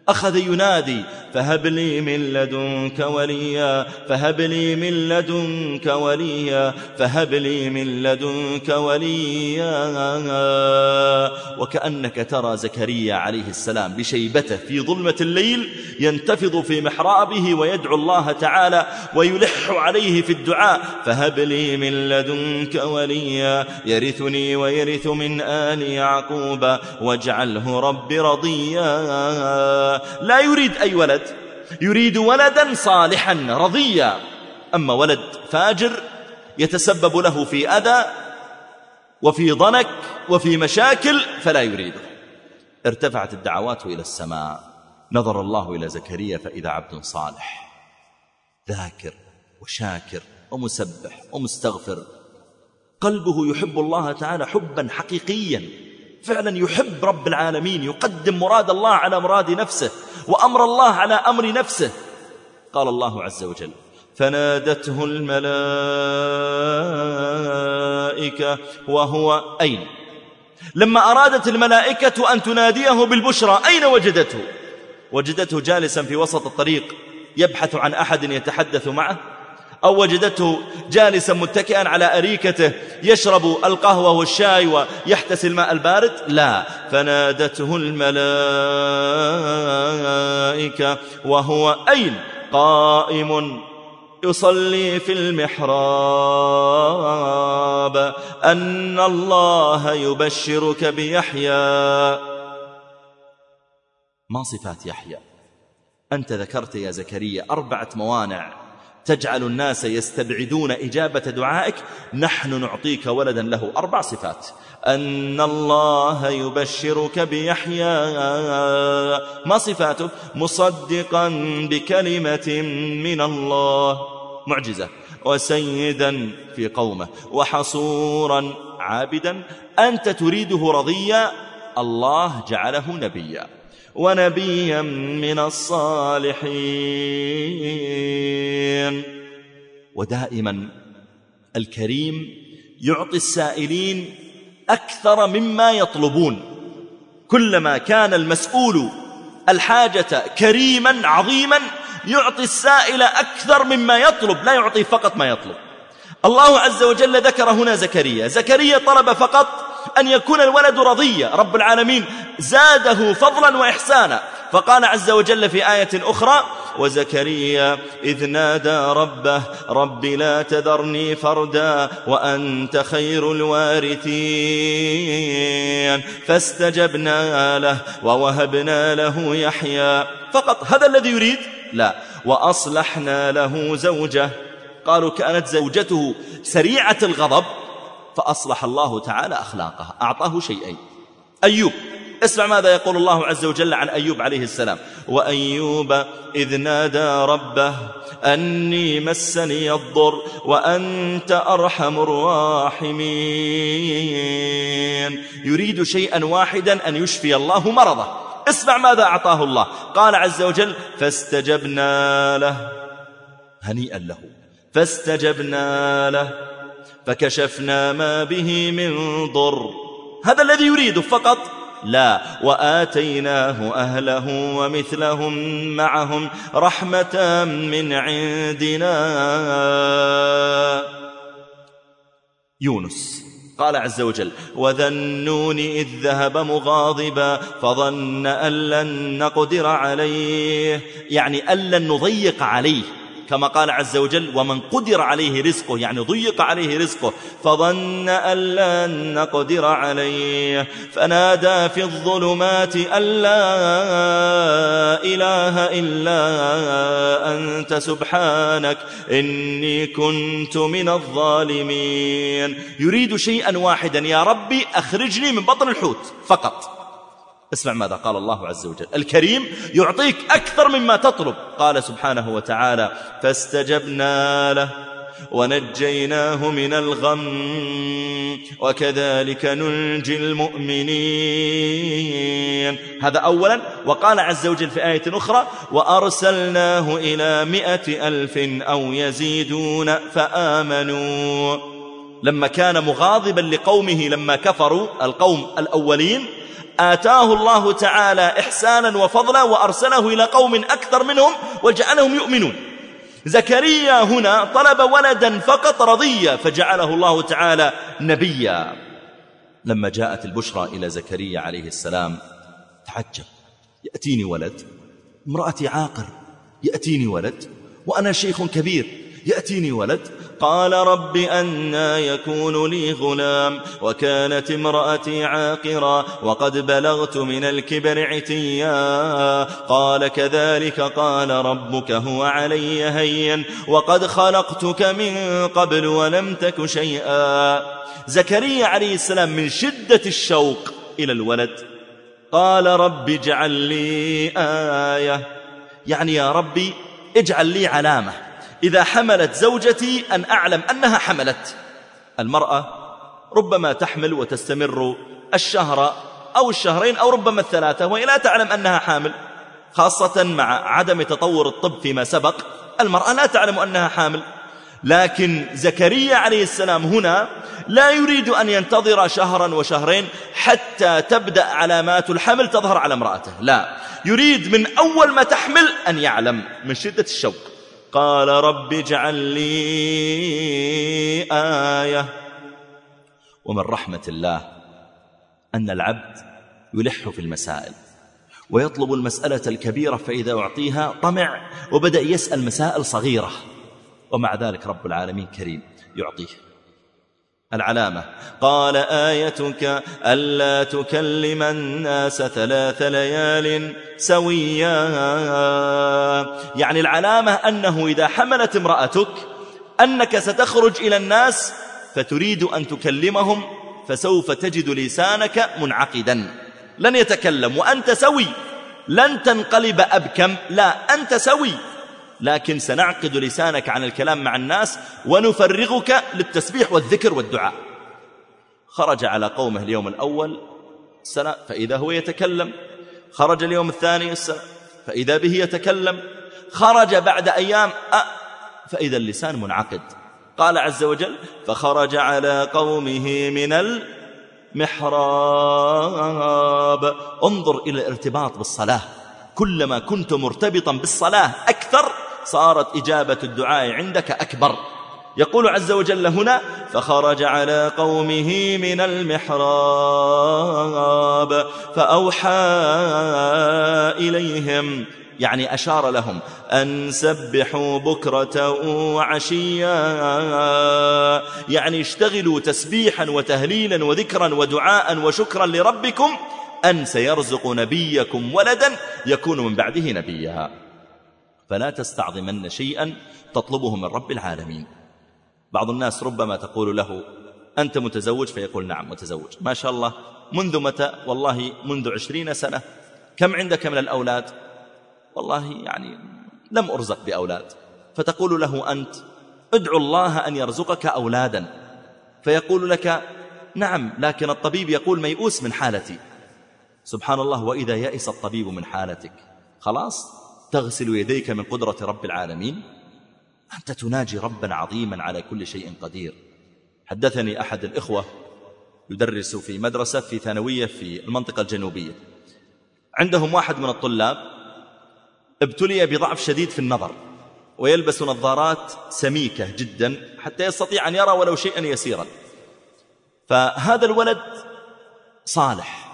أخذ ينادي فهب لي من لدنك وليا فهب لي من لدنك وليا فهب لي من لدنك وليا. وكأنك ترى زكريا عليه السلام بشيبته في ظلمة الليل ينتفض في محرابه ويدعو الله تعالى ويلح عليه في الدعاء فهب لي من لدنك وليا يرثني ويرث من آل يعقوب واجعله رب رضيا. لا يريد أي ولد. يريد ولدا صالحا رضيا. أما ولد فاجر يتسبب له في أذى وفي ضنك وفي مشاكل فلا يريده. ارتفعت الدعوات إلى السماء. نظر الله إلى زكريا فإذا عبد صالح. ذاكر وشاكر ومسبح ومستغفر. قلبه يحب الله تعالى حبا حقيقيا. فعلا يحب رب العالمين يقدم مراد الله على مراد نفسه وأمر الله على أمر نفسه. قال الله عز وجل فنادته الملائكة وهو أين؟ لما أرادت الملائكة أن تناديه بالبشرى أين وجدته؟ وجدته جالسا في وسط الطريق يبحث عن أحد يتحدث معه. أو وجدته جالسا متكئا على أريكته يشرب القهوة والشاي ويحتسي الماء البارد؟ لا. فنادته الملائكة وهو أين؟ قائم. يصلي في المحراب. أن الله يبشرك بيحيى. ما صفات يحيى؟ أنت ذكرت يا زكريا أربعة موانع. تجعل الناس يستبعدون إجابة دعائك نحن نعطيك ولدا له. أربع صفات. أن الله يبشرك بيحيى. ما صفاته؟ مصدقا بكلمة من الله. معجزة. وسيدا في قومه. وحصورا عابدا. أنت تريده رضيا. الله جعله نبيا. ونبيا من الصالحين. ودائما الكريم يعطي السائلين أكثر مما يطلبون. كلما كان المسؤول الحاجة كريما عظيما يعطي السائل أكثر مما يطلب لا يعطي فقط ما يطلب. الله عز وجل ذكر هنا زكريا. زكريا طلب فقط أن يكون الولد رضيا. رب العالمين زاده فضلا وإحسانا. فقال عز وجل في آية أخرى وزكريا إذ نادى ربه رب لا تذرني فردا وأنت خير الوارثين. فاستجبنا له ووهبنا له يحيى. فقط هذا الذي يريد؟ لا. وأصلحنا له زوجه. قالوا كانت زوجته سريعة الغضب فأصلح الله تعالى أخلاقها أعطاه شيئين. أيوب. اسمع ماذا يقول الله عز وجل عن أيوب عليه السلام. وأيوب إذ نادى ربه أني مسني الضر وأنت أرحم الراحمين. يريد شيئا واحدا أن يشفي الله مرضه. اسمع ماذا أعطاه الله. قال عز وجل فاستجبنا له. هنيئا له. فاستجبنا له. فكشفنا ما به من ضر. هذا الذي يريده فقط لا وآتيناه أهله ومثلهم معهم رحمة من عندنا. يونس قال عز وجل وذا النون إذ ذهب مغاضبا فظن أن لن نقدر عليه. يعني أن لن نضيق عليه. كما قال عز وجل ومن قدر عليه رزقه يعني ضيق عليه رزقه فظن أن لن نقدر عليه فنادى في الظلمات أن لا إله إلا أنت سبحانك إني كنت من الظالمين. يريد شيئا واحدا يا ربي أخرجني من بطن الحوت فقط. اسمع ماذا قال الله عز وجل. الكريم يعطيك أكثر مما تطلب. قال سبحانه وتعالى فاستجبنا له ونجيناه من الغم وكذلك ننجي المؤمنين. هذا أولا. وقال عز وجل في آية أخرى وأرسلناه إلى مئة ألف أو يزيدون فآمنوا. لما كان مغاضبا لقومه لما كفروا القوم الأولين آتاه الله تعالى إحسانا وفضلا وأرسله إلى قوم أكثر منهم وجعلهم يؤمنون. زكريا هنا طلب ولدا فقط رضيا فجعله الله تعالى نبيا. لما جاءت البشرى إلى زكريا عليه السلام تعجب. يأتيني ولد امرأتي عاقر. يأتيني ولد وأنا شيخ كبير. يأتيني ولد قال رب أنا يكون لي غلام وكانت امرأتي عاقرا وقد بلغت من الكبر عتيا قال كذلك قال ربك هو علي هين وقد خلقتك من قبل ولم تك شيئا. زكريا عليه السلام من شدة الشوق إلى الولد. قال رب اجعل لي آية. يعني يا ربي اجعل لي علامة. إذا حملت زوجتي أن أعلم أنها حملت. المرأة ربما تحمل وتستمر الشهر أو الشهرين أو ربما الثلاثة وهي لا تعلم أنها حامل. خاصة مع عدم تطور الطب فيما سبق المرأة لا تعلم أنها حامل. لكن زكريا عليه السلام هنا لا يريد أن ينتظر شهرا وشهرين حتى تبدأ علامات الحمل تظهر على امرأته. لا يريد من أول ما تحمل أن يعلم من شدة الشوق. قال رب اجعل لي آية. ومن رحمة الله أن العبد يلح في المسائل ويطلب المسألة الكبيرة فإذا أعطيها طمع وبدأ يسأل مسائل صغيرة. ومع ذلك رب العالمين كريم يعطيه. العلامة. قال آيتك ألا تكلم الناس ثلاث ليال سويا. يعني العلامة أنه إذا حملت امرأتك أنك ستخرج إلى الناس فتريد أن تكلمهم فسوف تجد لسانك منعقدا. لن يتكلم. وأنت سوي. لن تنقلب أبكم. لا أنت سوي. لكن سنعقد لسانك عن الكلام مع الناس ونفرغك للتسبيح والذكر والدعاء. خرج على قومه اليوم الأول السنة فإذا هو يتكلم. خرج اليوم الثاني السنة فإذا به يتكلم. خرج بعد أيام أه فإذا اللسان منعقد. قال عز وجل فخرج على قومه من المحراب. انظر إلى الارتباط بالصلاة. كلما كنت مرتبطا بالصلاة أكثر صارت إجابة الدعاء عندك أكبر. يقول عز وجل هنا فخرج على قومه من المحراب فأوحى إليهم يعني أشار لهم أن سبحوا بكرة وعشيا. يعني اشتغلوا تسبيحا وتهليلا وذكرا ودعاء وشكرا لربكم أن سيرزق نبيكم ولدا يكون من بعده نبيها فلا تستعظمن شيئا تطلبه من رب العالمين. بعض الناس ربما تقول له أنت متزوج؟ فيقول نعم متزوج. ما شاء الله. منذ متى؟ والله منذ عشرين سنة. كم عندك من الأولاد؟ والله يعني لم أرزق بأولاد. فتقول له أنت ادعو الله أن يرزقك أولادا. فيقول لك نعم لكن الطبيب يقول ميؤوس من حالتي. سبحان الله وإذا يئس الطبيب من حالتك. خلاص؟ تغسل يديك من قدرة رب العالمين؟ أنت تناجي ربا عظيما على كل شيء قدير. حدثني أحد الإخوة يدرس في مدرسة في ثانوية في المنطقة الجنوبية. عندهم واحد من الطلاب ابتلي بضعف شديد في النظر ويلبس نظارات سميكة جدا حتى يستطيع أن يرى ولو شيئا يسيرا. فهذا الولد صالح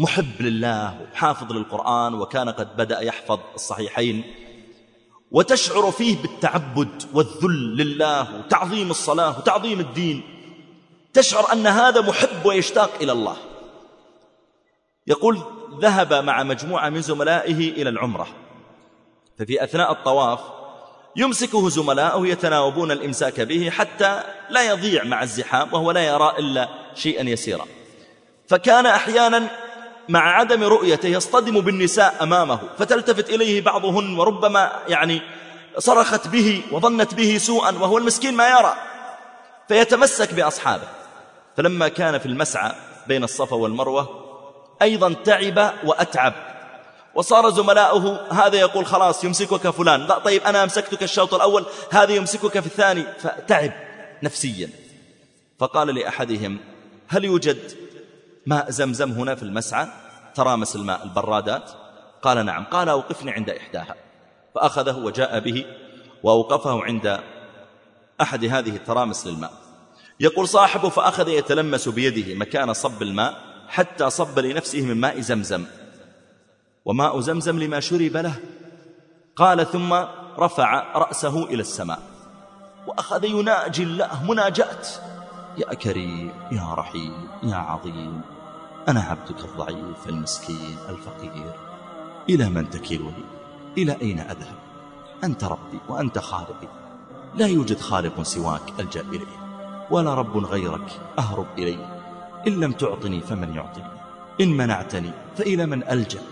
ومحب لله وحافظ للقرآن وكان قد بدأ يحفظ الصحيحين وتشعر فيه بالتعبد والذل لله وتعظيم الصلاة وتعظيم الدين تشعر أن هذا محب ويشتاق إلى الله. يقول ذهب مع مجموعة من زملائه إلى العمرة. ففي أثناء الطواف يمسكه زملاؤه يتناوبون الإمساك به حتى لا يضيع مع الزحام وهو لا يرى إلا شيئا يسيرا. فكان أحيانا مع عدم رؤيته يصطدم بالنساء أمامه فتلتفت إليه بعضهن وربما يعني صرخت به وظنت به سوءا وهو المسكين ما يرى فيتمسك بأصحابه. فلما كان في المسعى بين الصفا والمروة أيضا تعب وأتعب وصار زملاؤه هذا يقول خلاص يمسكك فلان لا طيب أنا أمسكتك الشوط الأول هذا يمسكك في الثاني فتعب نفسيا. فقال لأحدهم هل يوجد ماء زمزم هنا في المسعى؟ ترامس الماء البرادات. قال نعم. قال أوقفني عند إحداها. فأخذه وجاء به وأوقفه عند أحد هذه الترامس للماء. يقول صاحبه فأخذ يتلمس بيده مكان صب الماء حتى صب لنفسه من ماء زمزم. وماء زمزم لما شرب له. قال ثم رفع رأسه إلى السماء. وأخذ يناجي الله مناجات يا كريم يا رحيم يا عظيم. أنا عبدك الضعيف المسكين الفقير. إلى من تكلني إلى أين أذهب؟ أنت ربي وأنت خالقي. لا يوجد خالق سواك ألجأ إليه ولا رب غيرك أهرب إليه إن لم تعطني فمن يعطني إن منعتني فإلى من ألجأ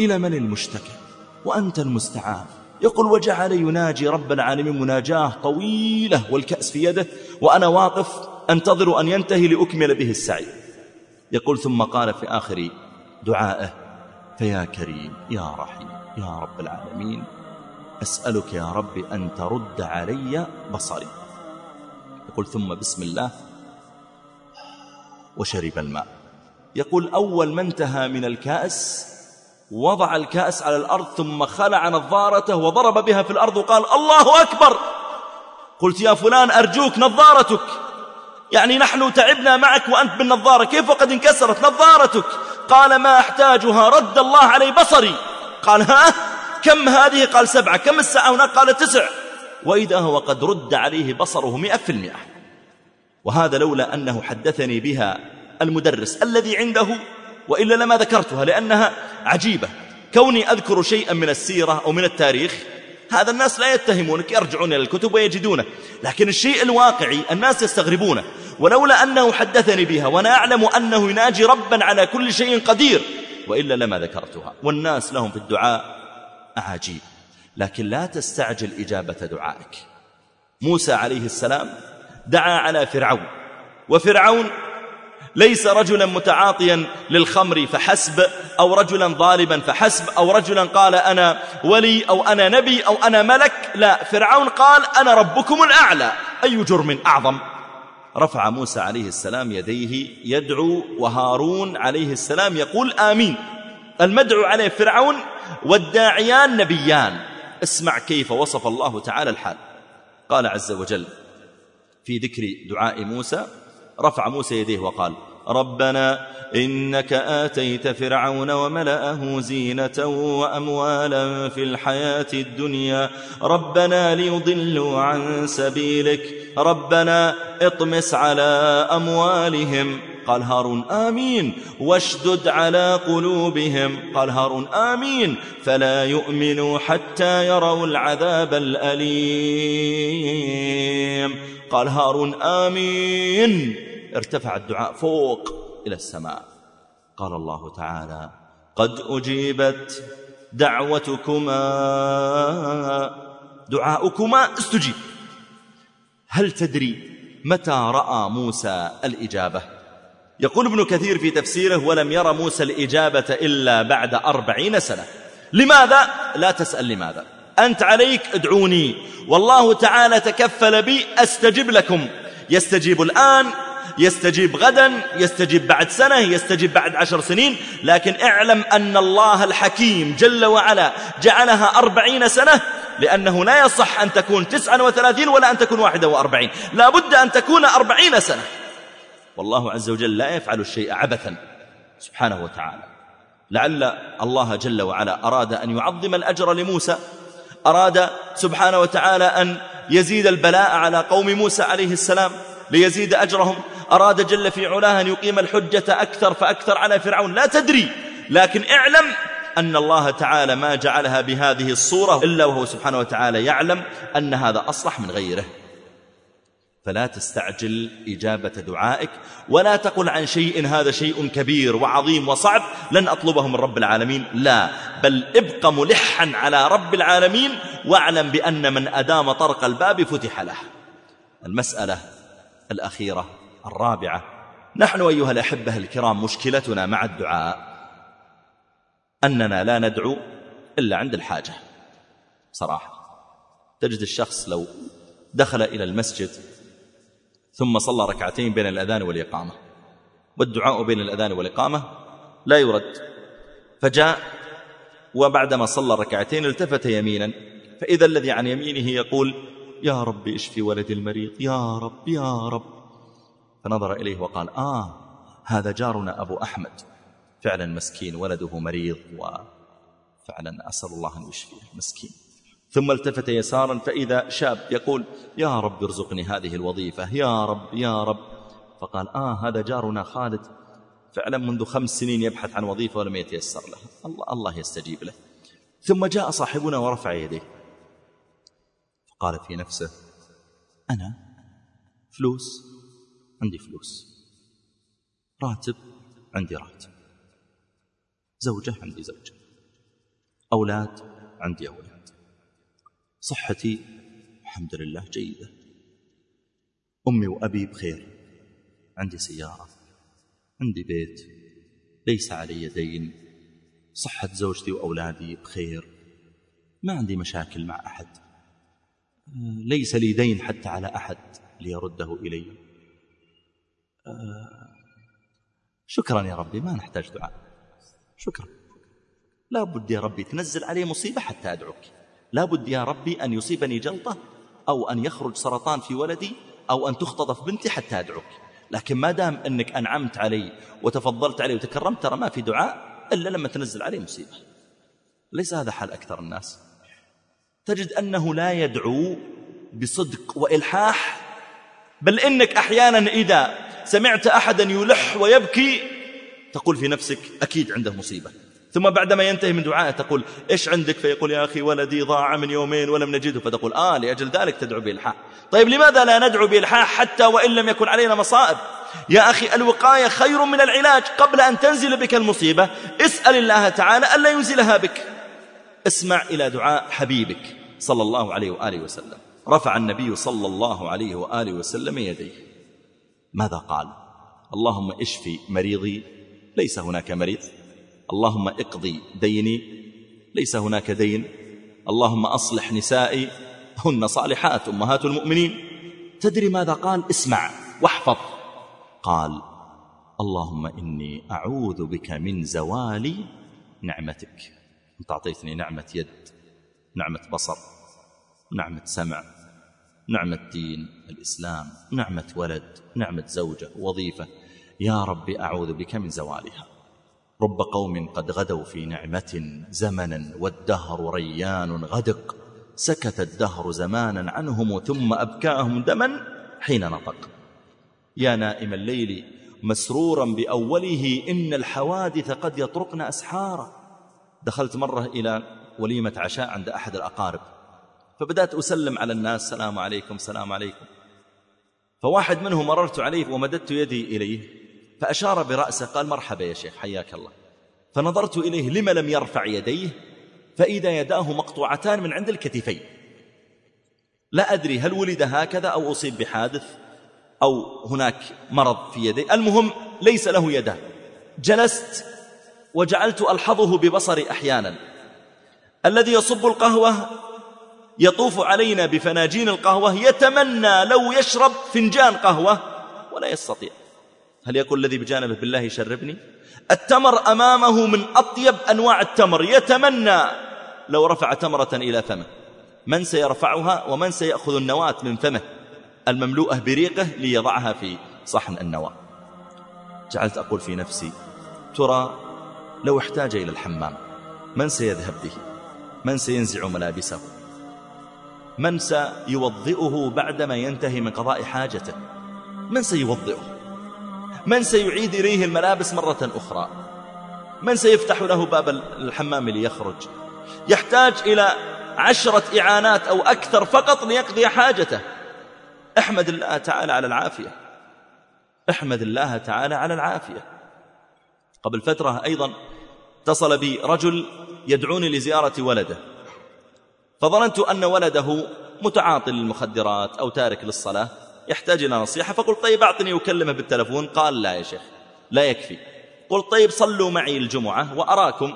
إلى من المشتكى وأنت المستعان. يقول وجعل يناجي رب العالمين مناجاة طويلة والكأس في يده وأنا واقف أنتظر أن ينتهي لأكمل به السعي. يقول ثم قال في آخر دعائه فيا كريم يا رحيم يا رب العالمين أسألك يا رب أن ترد علي بصري. يقول ثم بسم الله وشرب الماء. يقول أول ما انتهى من الكأس وضع الكأس على الأرض ثم خلع نظارته وضرب بها في الأرض وقال الله أكبر! قلت يا فلان أرجوك نظارتك. يعني نحن تعبنا معك وأنت بالنظارة كيف وقد انكسرت نظارتك؟ قال ما أحتاجها رد الله علي بصري. قال ها؟ كم هذه؟ قال سبعة. كم الساعة هناك؟ قال تسع. وإذا هو قد رد عليه بصره مئة في المئة. وهذا لولا أنه حدثني بها المدرس الذي عنده وإلا لما ذكرتها لأنها عجيبة. كوني أذكر شيئا من السيرة أو من التاريخ هذا الناس لا يتهمونك يرجعون إلى الكتب ويجدونه. لكن الشيء الواقعي الناس يستغربونه. ولولا أنه حدثني بها وأنا أعلم أنه يناجي ربا على كل شيء قدير وإلا لما ذكرتها. والناس لهم في الدعاء أعاجيب. لكن لا تستعجل إجابة دعائك. موسى عليه السلام دعا على فرعون وفرعون ليس رجلا متعاطيا للخمر فحسب أو رجلا ظالما فحسب أو رجلا قال أنا ولي أو أنا نبي أو أنا ملك. لا فرعون قال أنا ربكم الأعلى. أي جرم أعظم؟ رفع موسى عليه السلام يديه يدعو وهارون عليه السلام يقول آمين. المدعو عليه فرعون والداعيان نبيان. اسمع كيف وصف الله تعالى الحال. قال عز وجل في ذكر دعاء موسى رفع موسى يديه وقال ربنا إنك آتيت فرعون وملأه زينة وأموالا في الحياة الدنيا. ربنا ليضلوا عن سبيلك. ربنا اطمس على أموالهم. قال هارون آمين. واشدد على قلوبهم. قال هارون آمين. فلا يؤمنوا حتى يروا العذاب الأليم. قال هارون آمين. ارتفع الدعاء فوق إلى السماء. قال الله تعالى قد أجيبت دعوتكما. دعاؤكما استجيب. هل تدري متى رأى موسى الإجابة؟ يقول ابن كثير في تفسيره ولم يرى موسى الإجابة إلا بعد أربعين سنة. لماذا؟ لا تسأل لماذا. أنت عليك ادعوني. والله تعالى تكفل بي أستجب لكم. يستجيب الآن يستجيب غدا يستجيب بعد سنة يستجيب بعد عشر سنين. لكن اعلم أن الله الحكيم جل وعلا جعلها أربعين سنة لأنه لا يصح أن تكون تسعا وثلاثين ولا أن تكون واحدة وأربعين. لا بد أن تكون أربعين سنة. والله عز وجل لا يفعل الشيء عبثا. سبحانه وتعالى. لعل الله جل وعلا أراد أن يعظم الأجر لموسى. أراد سبحانه وتعالى أن يزيد البلاء على قوم موسى عليه السلام ليزيد أجرهم. أراد جل في علاه أن يقيم الحجة أكثر فأكثر على فرعون. لا تدري. لكن اعلم أن الله تعالى ما جعلها بهذه الصورة إلا وهو سبحانه وتعالى يعلم أن هذا أصلح من غيره. فلا تستعجل إجابة دعائك ولا تقل عن شيء هذا شيء كبير وعظيم وصعب لن أطلبه من رب العالمين. لا بل ابق ملحا على رب العالمين واعلم بأن من أدام طرق الباب فتح له. المسألة الأخيرة. الرابعة. نحن أيها الأحبة الكرام مشكلتنا مع الدعاء أننا لا ندعو إلا عند الحاجة. صراحة. تجد الشخص لو دخل إلى المسجد ثم صلى ركعتين بين الأذان والإقامة والدعاء بين الأذان والإقامة لا يرد. فجاء وبعدما صلى ركعتين التفت يمينا فإذا الذي عن يمينه يقول يا رب اشفي ولدي المريض؟ يا رب يا رب. فنظر إليه وقال آه هذا جارنا أبو أحمد. فعلا مسكين ولده مريض وفعلا أسأل الله أن يشفيه مسكين. ثم التفت يسارا فإذا شاب يقول يا رب ارزقني هذه الوظيفة يا رب يا رب. فقال آه هذا جارنا خالد. فعلا منذ خمس سنين يبحث عن وظيفة ولم يتيسر له. الله, الله يستجيب له. ثم جاء صاحبنا ورفع يديه فقال في نفسه أنا؟ فلوس؟ عندي فلوس. راتب عندي راتب. زوجة عندي زوجة. أولاد عندي أولاد. صحتي الحمد لله جيدة. أمي وأبي بخير. عندي سيارة. عندي بيت. ليس علي دين. صحة زوجتي وأولادي بخير. ما عندي مشاكل مع أحد. ليس لي دين حتى على أحد ليرده إلي. شكرا يا ربي ما نحتاج دعاء. شكرا. لا بد يا ربي تنزل علي مصيبة حتى أدعوك. لا بد يا ربي أن يصيبني جلطة أو أن يخرج سرطان في ولدي أو أن تختطف بنتي حتى أدعوك. لكن ما دام أنك أنعمت علي وتفضلت علي وتكرمت ترى ما في دعاء إلا لما تنزل علي مصيبة. ليس هذا حال أكثر الناس. تجد أنه لا يدعو بصدق وإلحاح بل إنك أحيانا إذا سمعت أحدا يلح ويبكي؟ تقول في نفسك أكيد عنده مصيبة. ثم بعدما ينتهي من دعائه تقول إيش عندك؟ فيقول يا أخي ولدي ضاع من يومين ولم نجده. فتقول آه لأجل ذلك تدعو بإلحاح. طيب لماذا لا ندعو بإلحاح حتى وإن لم يكن علينا مصائب؟ يا أخي الوقاية خير من العلاج قبل أن تنزل بك المصيبة. اسأل الله تعالى ألا ينزلها بك. اسمع إلى دعاء حبيبك صلى الله عليه وآله وسلم. رفع النبي صلى الله عليه وآله وسلم يديه. ماذا قال؟ اللهم اشفي مريضي ليس هناك مريض. اللهم اقضي ديني ليس هناك دين. اللهم أصلح نسائي هن صالحات أمهات المؤمنين. تدري ماذا قال؟ اسمع واحفظ. قال اللهم إني أعوذ بك من زوال نعمتك. أنت أعطيتني نعمة يد نعمة بصر نعمة سمع. نعمة دين الإسلام نعمة ولد نعمة زوجة وظيفة. يا رب أعوذ بك من زوالها. رب قوم قد غدوا في نعمة زمنا والدهر ريان غدق. سكت الدهر زمانا عنهم ثم أبكاهم دما حين نطق. يا نائم الليل مسرورا بأوله إن الحوادث قد يطرقن أسحارا. دخلت مرة إلى وليمة عشاء عند أحد الأقارب. فبدأت أسلم على الناس. السلام عليكم السلام عليكم. فواحد منهم مررت عليه ومددت يدي إليه فأشار برأسه قال مرحبا يا شيخ حياك الله. فنظرت إليه لما لم يرفع يديه؟ فإذا يداه مقطوعتان من عند الكتفين. لا أدري هل ولد هكذا أو أصيب بحادث؟ أو هناك مرض في يديه المهم ليس له يدان جلست وجعلت ألحظه ببصري أحيانا. الذي يصب القهوة يطوف علينا بفناجين القهوة يتمنى لو يشرب فنجان قهوة ولا يستطيع. هل يقول الذي بجانبه بالله يشربني؟ التمر أمامه من أطيب أنواع التمر يتمنى لو رفع تمرة إلى فمه. من سيرفعها ومن سيأخذ النواة من فمه؟ المملوءة بريقه ليضعها في صحن النواة. جعلت أقول في نفسي ترى لو احتاج إلى الحمام من سيذهب به؟ من سينزع ملابسه؟ من سيوضئه بعدما ينتهي من قضاء حاجته؟ من سيوضئه؟ من سيعيد إليه الملابس مرة أخرى؟ من سيفتح له باب الحمام ليخرج؟ يحتاج إلى عشرة إعانات أو أكثر فقط ليقضي حاجته؟ أحمد الله تعالى على العافية. أحمد الله تعالى على العافية. قبل فترة أيضا اتصل بي رجل يدعوني لزيارة ولده. فظننت أن ولده متعاطي للمخدرات أو تارك للصلاة يحتاج إلى نصيحة فقلت طيب أعطني أكلمه بالتلفون قال لا يا شيخ لا يكفي. قلت طيب صلوا معي الجمعة وأراكم.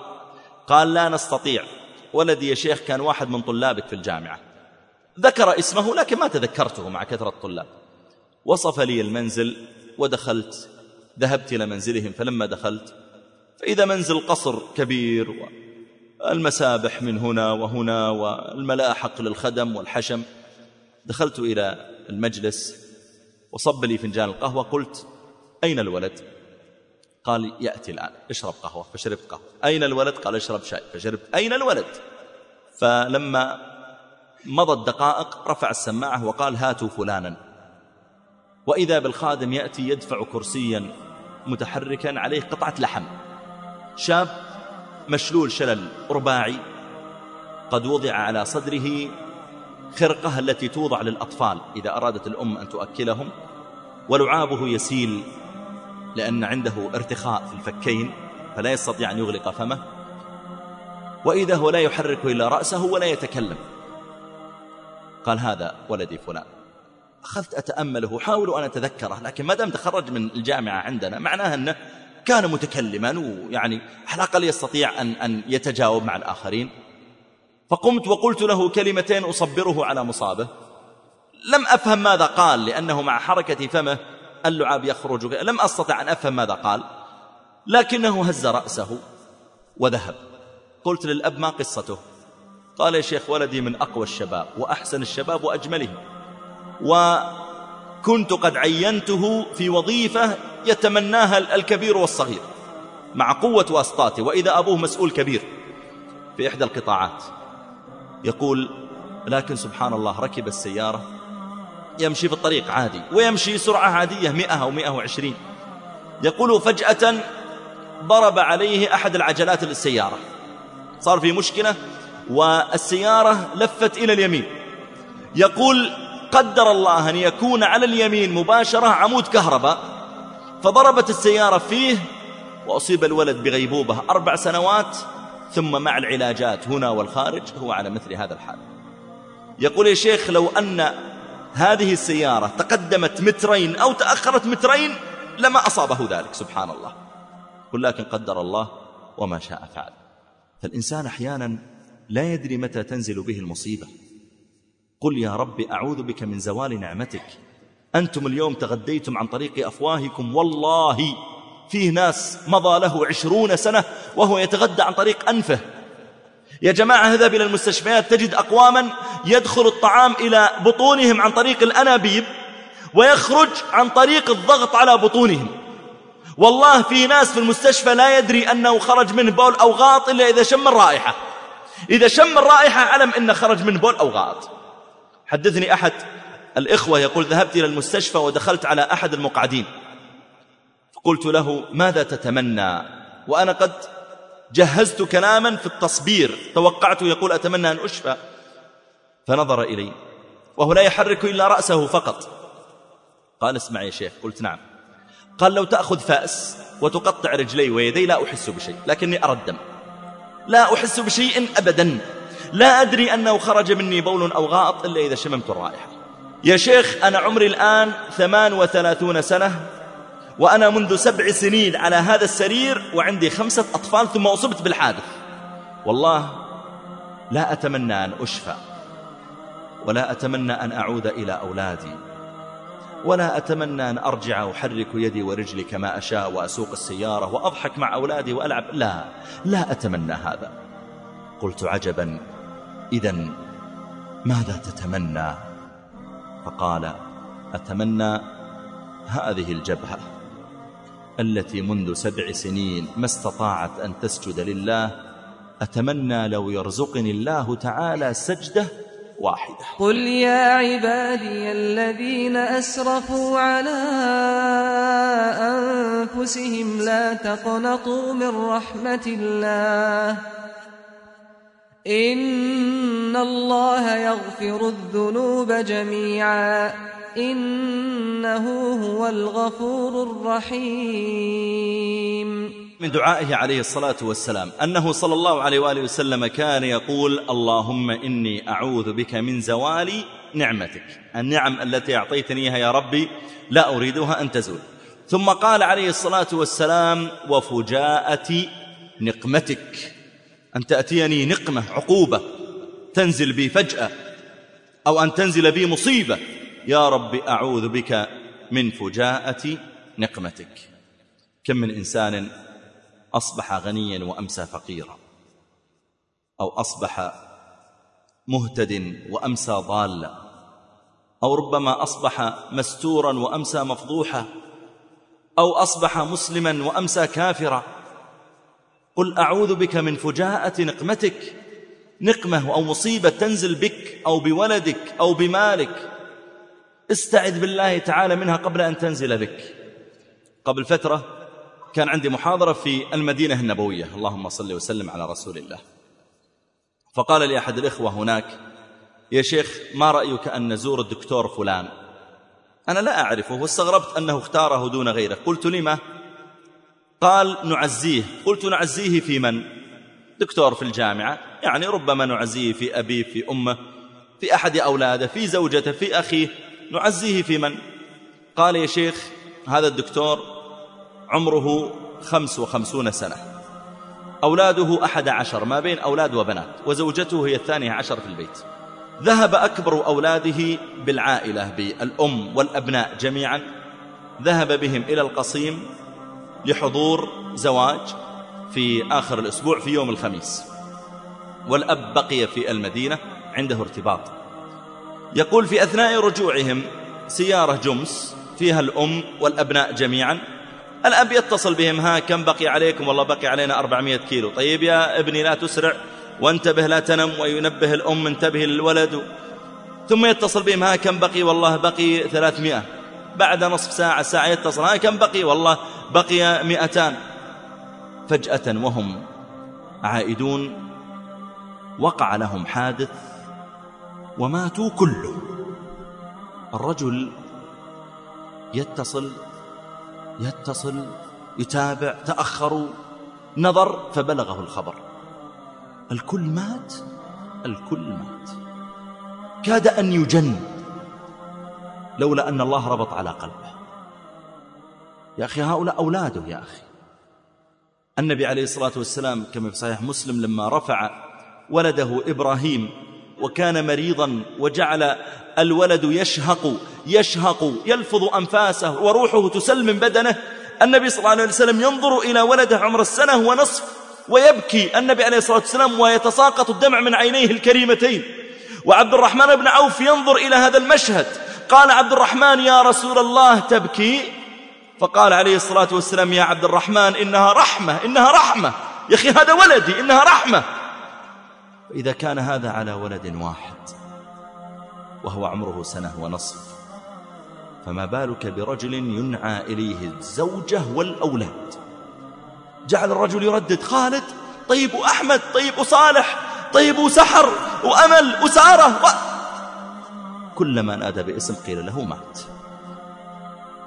قال لا نستطيع. ولدي يا شيخ كان واحد من طلابك في الجامعة. ذكر اسمه لكن ما تذكرته مع كثرة الطلاب. وصف لي المنزل ودخلت ذهبت إلى منزلهم فلما دخلت فإذا منزل قصر كبير والمسابح من هنا وهنا والملاحق للخدم والحشم. دخلت إلى المجلس وصب لي فنجان القهوة قلت أين الولد؟ قال يأتي الآن اشرب قهوة. فشربت قهوة. أين الولد؟ قال اشرب شاي. فشربت. أين الولد؟ فلما مضت دقائق رفع السماعة وقال هاتوا فلانا. وإذا بالخادم يأتي يدفع كرسيا متحركا عليه قطعة لحم. شاب مشلول شلل رباعي قد وضع على صدره خرقة التي توضع للأطفال إذا أرادت الأم أن تؤكلهم ولعابه يسيل لأن عنده ارتخاء في الفكين فلا يستطيع أن يغلق فمه وإذا هو لا يحرك إلا رأسه ولا يتكلم. قال هذا ولدي فلان. أخذت أتأمله حاول أن أتذكره لكن ما دام تخرج من الجامعة عندنا معناها أنه كان متكلما ويعني على الأقل يستطيع أن, أن يتجاوب مع الآخرين. فقمت وقلت له كلمتين أصبره على مصابه. لم أفهم ماذا قال لأنه مع حركة فمه اللعاب يخرج لم أستطع أن أفهم ماذا قال. لكنه هز رأسه وذهب. قلت للأب ما قصته؟ قال يا شيخ ولدي من أقوى الشباب وأحسن الشباب وأجملهم. وكنت قد عينته في وظيفة يتمناها الكبير والصغير مع قوة واسطاته وإذا أبوه مسؤول كبير في إحدى القطاعات. يقول لكن سبحان الله ركب السيارة يمشي في الطريق عادي ويمشي سرعة عادية مئة أو مئة وعشرين. يقول فجأة ضرب عليه أحد العجلات للسيارة. صار في مشكلة والسيارة لفت إلى اليمين. يقول قدر الله أن يكون على اليمين مباشرة عمود كهرباء فضربت السيارة فيه وأصيب الولد بغيبوبة أربع سنوات ثم مع العلاجات هنا والخارج هو على مثل هذا الحال. يقول يا شيخ لو أن هذه السيارة تقدمت مترين أو تأخرت مترين لما أصابه ذلك سبحان الله. ولكن قدر الله وما شاء فعل. فالإنسان أحيانا لا يدري متى تنزل به المصيبة. قل يا رب أعوذ بك من زوال نعمتك. أنتم اليوم تغديتم عن طريق أفواهكم والله فيه ناس مضى له عشرون سنة وهو يتغدى عن طريق أنفه. يا جماعة اذهب إلى المستشفيات تجد أقواما يدخل الطعام إلى بطونهم عن طريق الأنابيب ويخرج عن طريق الضغط على بطونهم. والله في ناس في المستشفى لا يدري أنه خرج منه بول أو غاط إلا إذا شم الرائحة. إذا شم الرائحة علم أنه خرج منه بول أو غاط. حدثني أحد الإخوة يقول ذهبت إلى المستشفى ودخلت على أحد المقعدين. قلت له ماذا تتمنى؟ وأنا قد جهزت كلاما في التصبير. توقعت يقول أتمنى أن أشفى. فنظر إلي. وهو لا يحرك إلا رأسه فقط. قال اسمع يا شيخ. قلت نعم. قال لو تأخذ فأس وتقطع رجلي ويدي لا أحس بشيء. لكني أرى الدم. لا أحس بشيء أبدا. لا أدري أنه خرج مني بول أو غائط إلا إذا شممت الرائحة. يا شيخ أنا عمري الآن ثمان وثلاثون سنة وأنا منذ سبع سنين على هذا السرير وعندي خمسة أطفال ثم أصبت بالحادث. والله لا أتمنى أن أشفى ولا أتمنى أن أعود إلى أولادي ولا أتمنى أن أرجع أحرك يدي ورجلي كما أشاء وأسوق السيارة وأضحك مع أولادي وألعب. لا لا أتمنى هذا. قلت عجبا إذا ماذا تتمنى؟ فقال أتمنى هذه الجبهة التي منذ سبع سنين ما استطاعت أن تسجد لله أتمنى لو يرزقني الله تعالى سجدة واحدة. قل يا عبادي الذين أسرفوا على أنفسهم لا تقنطوا من رحمة الله. إن الله يغفر الذنوب جميعا إنه هو الغفور الرحيم من دعائه عليه الصلاة والسلام أنه صلى الله عليه وآله وسلم كان يقول اللهم إني أعوذ بك من زوال نعمتك. النعم التي أعطيتنيها يا ربي لا أريدها أن تزول. ثم قال عليه الصلاة والسلام وفجاءة نقمتك. أن تأتيني نقمة عقوبة تنزل بي فجأة أو أن تنزل بي مصيبة. يا رب أعوذ بك من فجاءة نقمتك. كم من إنسان أصبح غنيا وأمسى فقيرا أو أصبح مهتد وأمسى ضالا أو ربما أصبح مستورا وأمسى مفضوحا أو أصبح مسلما وأمسى كافرا. قل أعوذ بك من فجاءة نقمتك نقمة أو مصيبة تنزل بك أو بولدك أو بمالك. استعذ بالله تعالى منها قبل أن تنزل بك. قبل فترة كان عندي محاضرة في المدينة النبوية اللهم صل وسلم على رسول الله. فقال لي أحد الإخوة هناك يا شيخ ما رأيك أن نزور الدكتور فلان؟ أنا لا أعرفه واستغربت أنه اختاره دون غيره. قلت لما قال نعزيه. قلت نعزيه في من؟ دكتور في الجامعة. يعني ربما نعزيه في أبيه في أمه في أحد أولاده في زوجته في أخيه. نعزيه في من؟ قال يا شيخ هذا الدكتور عمره خمس وخمسون سنة. أولاده أحد عشر ما بين أولاد وبنات وزوجته هي الثانية عشر في البيت. ذهب أكبر أولاده بالعائلة بالأم والأبناء جميعا. ذهب بهم إلى القصيم لحضور زواج في آخر الأسبوع في يوم الخميس. والأب بقي في المدينة عنده ارتباط. يقول في أثناء رجوعهم سيارة جمس فيها الأم والأبناء جميعا. الأب يتصل بهم ها كم بقي عليكم؟ والله بقي علينا 400 كيلو. طيب يا ابني لا تسرع وانتبه لا تنم وينبه الأم انتبه للولد ثم يتصل بهم ها كم بقي؟ والله بقي 300 بعد نصف ساعة ساعة يتصل. ها كم بقي؟ والله بقي 200 فجأة وهم عائدون وقع لهم حادث وماتوا كلهم. الرجل يتصل يتصل يتابع تأخروا نظر فبلغه الخبر. الكل مات الكل مات. كاد أن يجن. لولا أن الله ربط على قلبه. يا أخي هؤلاء أولاده يا أخي. النبي عليه الصلاة والسلام كما في صحيح مسلم لما رفع ولده إبراهيم وكان مريضا وجعل الولد يشهق يشهق يلفظ أنفاسه وروحه تسل من بدنه النبي صلى الله عليه وسلم ينظر إلى ولده عمر السنة ونصف ويبكي النبي عليه الصلاة والسلام ويتساقط الدمع من عينيه الكريمتين. وعبد الرحمن بن عوف ينظر إلى هذا المشهد قال عبد الرحمن يا رسول الله تبكي؟ فقال عليه الصلاة والسلام يا عبد الرحمن إنها رحمة إنها رحمة. يا أخي هذا ولدي إنها رحمة. إذا كان هذا على ولد واحد وهو عمره سنة ونصف فما بالك برجل ينعى إليه الزوجة والأولاد؟ جعل الرجل يردد خالد طيب أحمد طيب صالح طيب سحر وأمل وسارة و... كلما نادى باسم قيل له مات.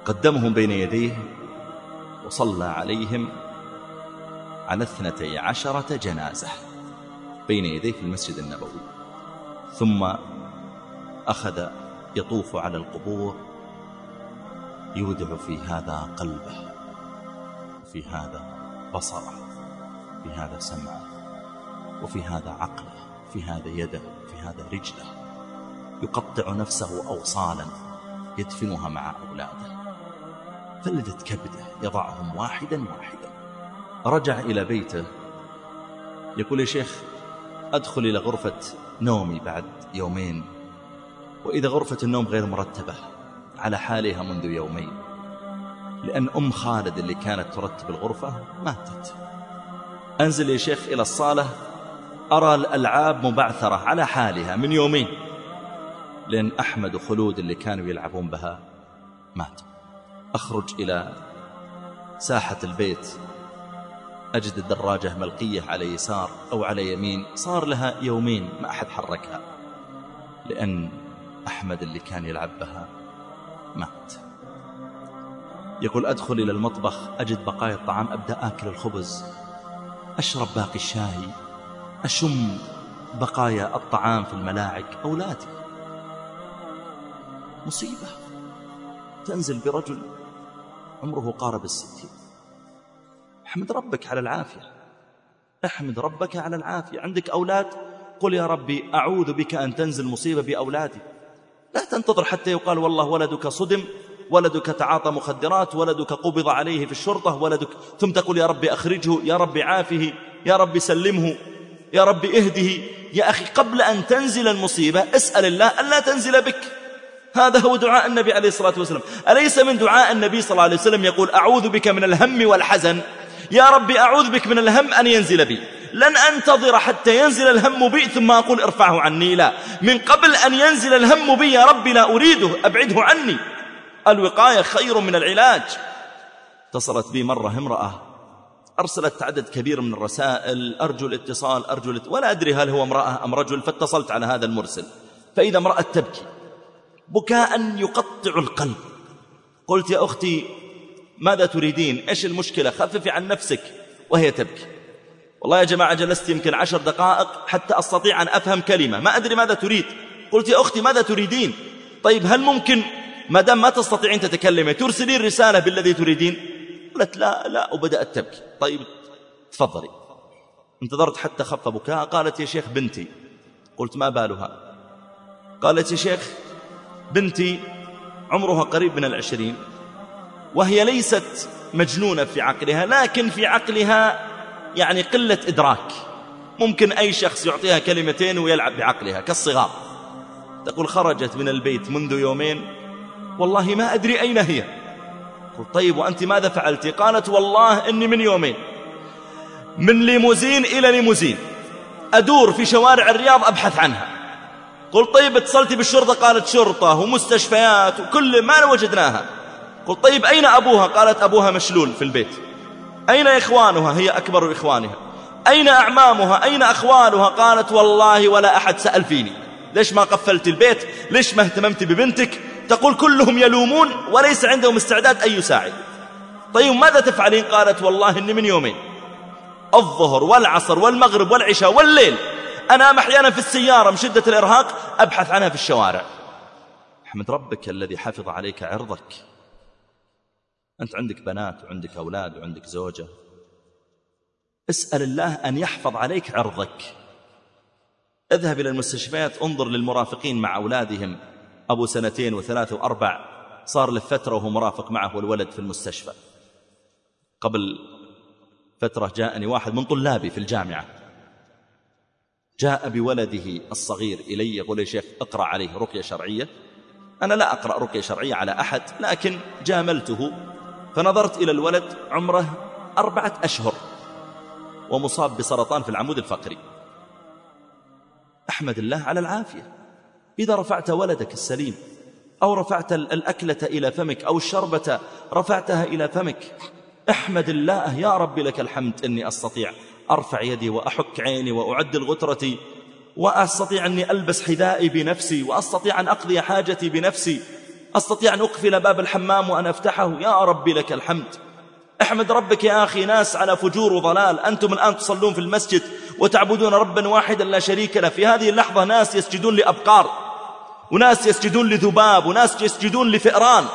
قدمهم بين يديه وصلى عليهم على اثنتي عشرة جنازة بين يديه في المسجد النبوي. ثم أخذ يطوف على القبور يودع في هذا قلبه في هذا بصره في هذا سمعه وفي هذا عقله في هذا يده في هذا رجله. يقطع نفسه أوصالا يدفنها مع أولاده. فلدت كبده يضعهم واحدا واحدا. رجع إلى بيته. يقول يا شيخ أدخل إلى غرفة نومي بعد يومين. وإذا غرفة النوم غير مرتبة على حالها منذ يومين. لأن أم خالد اللي كانت ترتب الغرفة ماتت. أنزل يا شيخ إلى الصالة. أرى الألعاب مبعثرة على حالها من يومين. لأن أحمد وخلود اللي كانوا يلعبون بها ماتوا أخرج إلى ساحة البيت. أجد الدراجة ملقية على يسار أو على يمين. صار لها يومين ما أحد حركها لأن أحمد اللي كان يلعب بها مات. يقول أدخل إلى المطبخ أجد بقايا الطعام أبدأ آكل الخبز أشرب باقي الشاي أشم بقايا الطعام في الملاعق أولادي. مصيبة. تنزل برجل عمره قارب الستين احمد ربك على العافية. احمد ربك على العافية. عندك أولاد؟ قل يا ربي أعوذ بك أن تنزل مصيبة بأولادي. لا تنتظر حتى يقال والله ولدك صدم ولدك تعاطى مخدرات ولدك قبض عليه في الشرطة ولدك ثم تقول يا ربي أخرجه يا ربي عافه يا ربي سلمه يا ربي اهده. يا أخي قبل أن تنزل المصيبة اسأل الله أن لا تنزل بك. هذا هو دعاء النبي عليه الصلاة والسلام. أليس من دعاء النبي صلى الله عليه وسلم يقول أعوذ بك من الهم والحزن؟ يا ربي أعوذ بك من الهم أن ينزل بي. لن أنتظر حتى ينزل الهم بي ثم أقول ارفعه عني. لا. من قبل أن ينزل الهم بي يا ربي لا أريده أبعده عني. الوقاية خير من العلاج. اتصلت بي مرة امرأة. أرسلت عدد كبير من الرسائل. أرجو الاتصال أرجو الاتصال. ولا أدري هل هو امرأة أم رجل فاتصلت على هذا المرسل. فإذا امرأة تبكي بكاء يقطع القلب. قلت يا أختي ماذا تريدين؟ إيش المشكلة؟ خففي عن نفسك وهي تبكي. والله يا جماعة جلست يمكن عشر دقائق حتى أستطيع أن أفهم كلمة. ما أدري ماذا تريد. قلت يا أختي ماذا تريدين؟ طيب هل ممكن؟ ما دام ما تستطيعين تتكلمي ترسلين رسالة بالذي تريدين؟ قالت لا لا وبدأت تبكي. طيب تفضلي. انتظرت حتى خف بكاء. قالت يا شيخ بنتي قلت ما بالها؟ قالت يا شيخ بنتي عمرها قريب من العشرين وهي ليست مجنونة في عقلها لكن في عقلها يعني قلة إدراك. ممكن أي شخص يعطيها كلمتين ويلعب بعقلها كالصغار. تقول خرجت من البيت منذ يومين والله ما أدري أين هي. قلت طيب وأنت ماذا فعلت قالت والله إني من يومين. من ليموزين إلى ليموزين. أدور في شوارع الرياض أبحث عنها. قلت طيب اتصلت بالشرطة قالت شرطة ومستشفيات وكل ما وجدناها. قلت طيب أين أبوها؟ قالت أبوها مشلول في البيت. أين إخوانها؟ هي أكبر إخوانها. أين أعمامها؟ أين أخوالها؟ قالت والله ولا أحد سأل فيني ليش ما قفلت البيت؟ ليش ما اهتممت ببنتك؟ تقول كلهم يلومون وليس عندهم استعداد أن يساعد. طيب ماذا تفعلين؟ قالت والله إني من يومين. الظهر والعصر والمغرب والعشاء والليل أنام أحيانا في السيارة من شدة الإرهاق أبحث عنها في الشوارع. أحمد ربك الذي حفظ عليك عرضك. أنت عندك بنات وعندك أولاد وعندك زوجة. اسأل الله أن يحفظ عليك عرضك. اذهب إلى المستشفيات انظر للمرافقين مع أولادهم. أبو سنتين وثلاث وأربع صار له فترة وهو مرافق معه والولد في المستشفى. قبل فترة جاءني واحد من طلابي في الجامعة. جاء بولده الصغير إلي يقول يا شيخ اقرأ عليه رقية شرعية. أنا لا أقرأ رقية شرعية على أحد لكن جاملته. فنظرت إلى الولد عمره أربعة أشهر ومصاب بسرطان في العمود الفقري. أحمد الله على العافية. إذا رفعت ولدك السليم أو رفعت الأكلة إلى فمك أو الشربة رفعتها إلى فمك أحمد الله يا رب لك الحمد أني أستطيع أرفع يدي وأحك عيني وأعدل غترتي وأستطيع أني ألبس حذائي بنفسي وأستطيع أن أقضي حاجتي بنفسي أستطيع أن أقفل باب الحمام وأن أفتحه. يا رب لك الحمد. احمد ربك يا أخي ناس على فجور وضلال. أنتم الآن تصلون في المسجد وتعبدون ربا واحدا لا شريك له. في هذه اللحظة ناس يسجدون لأبقار وناس يسجدون لذباب وناس يسجدون لفئران.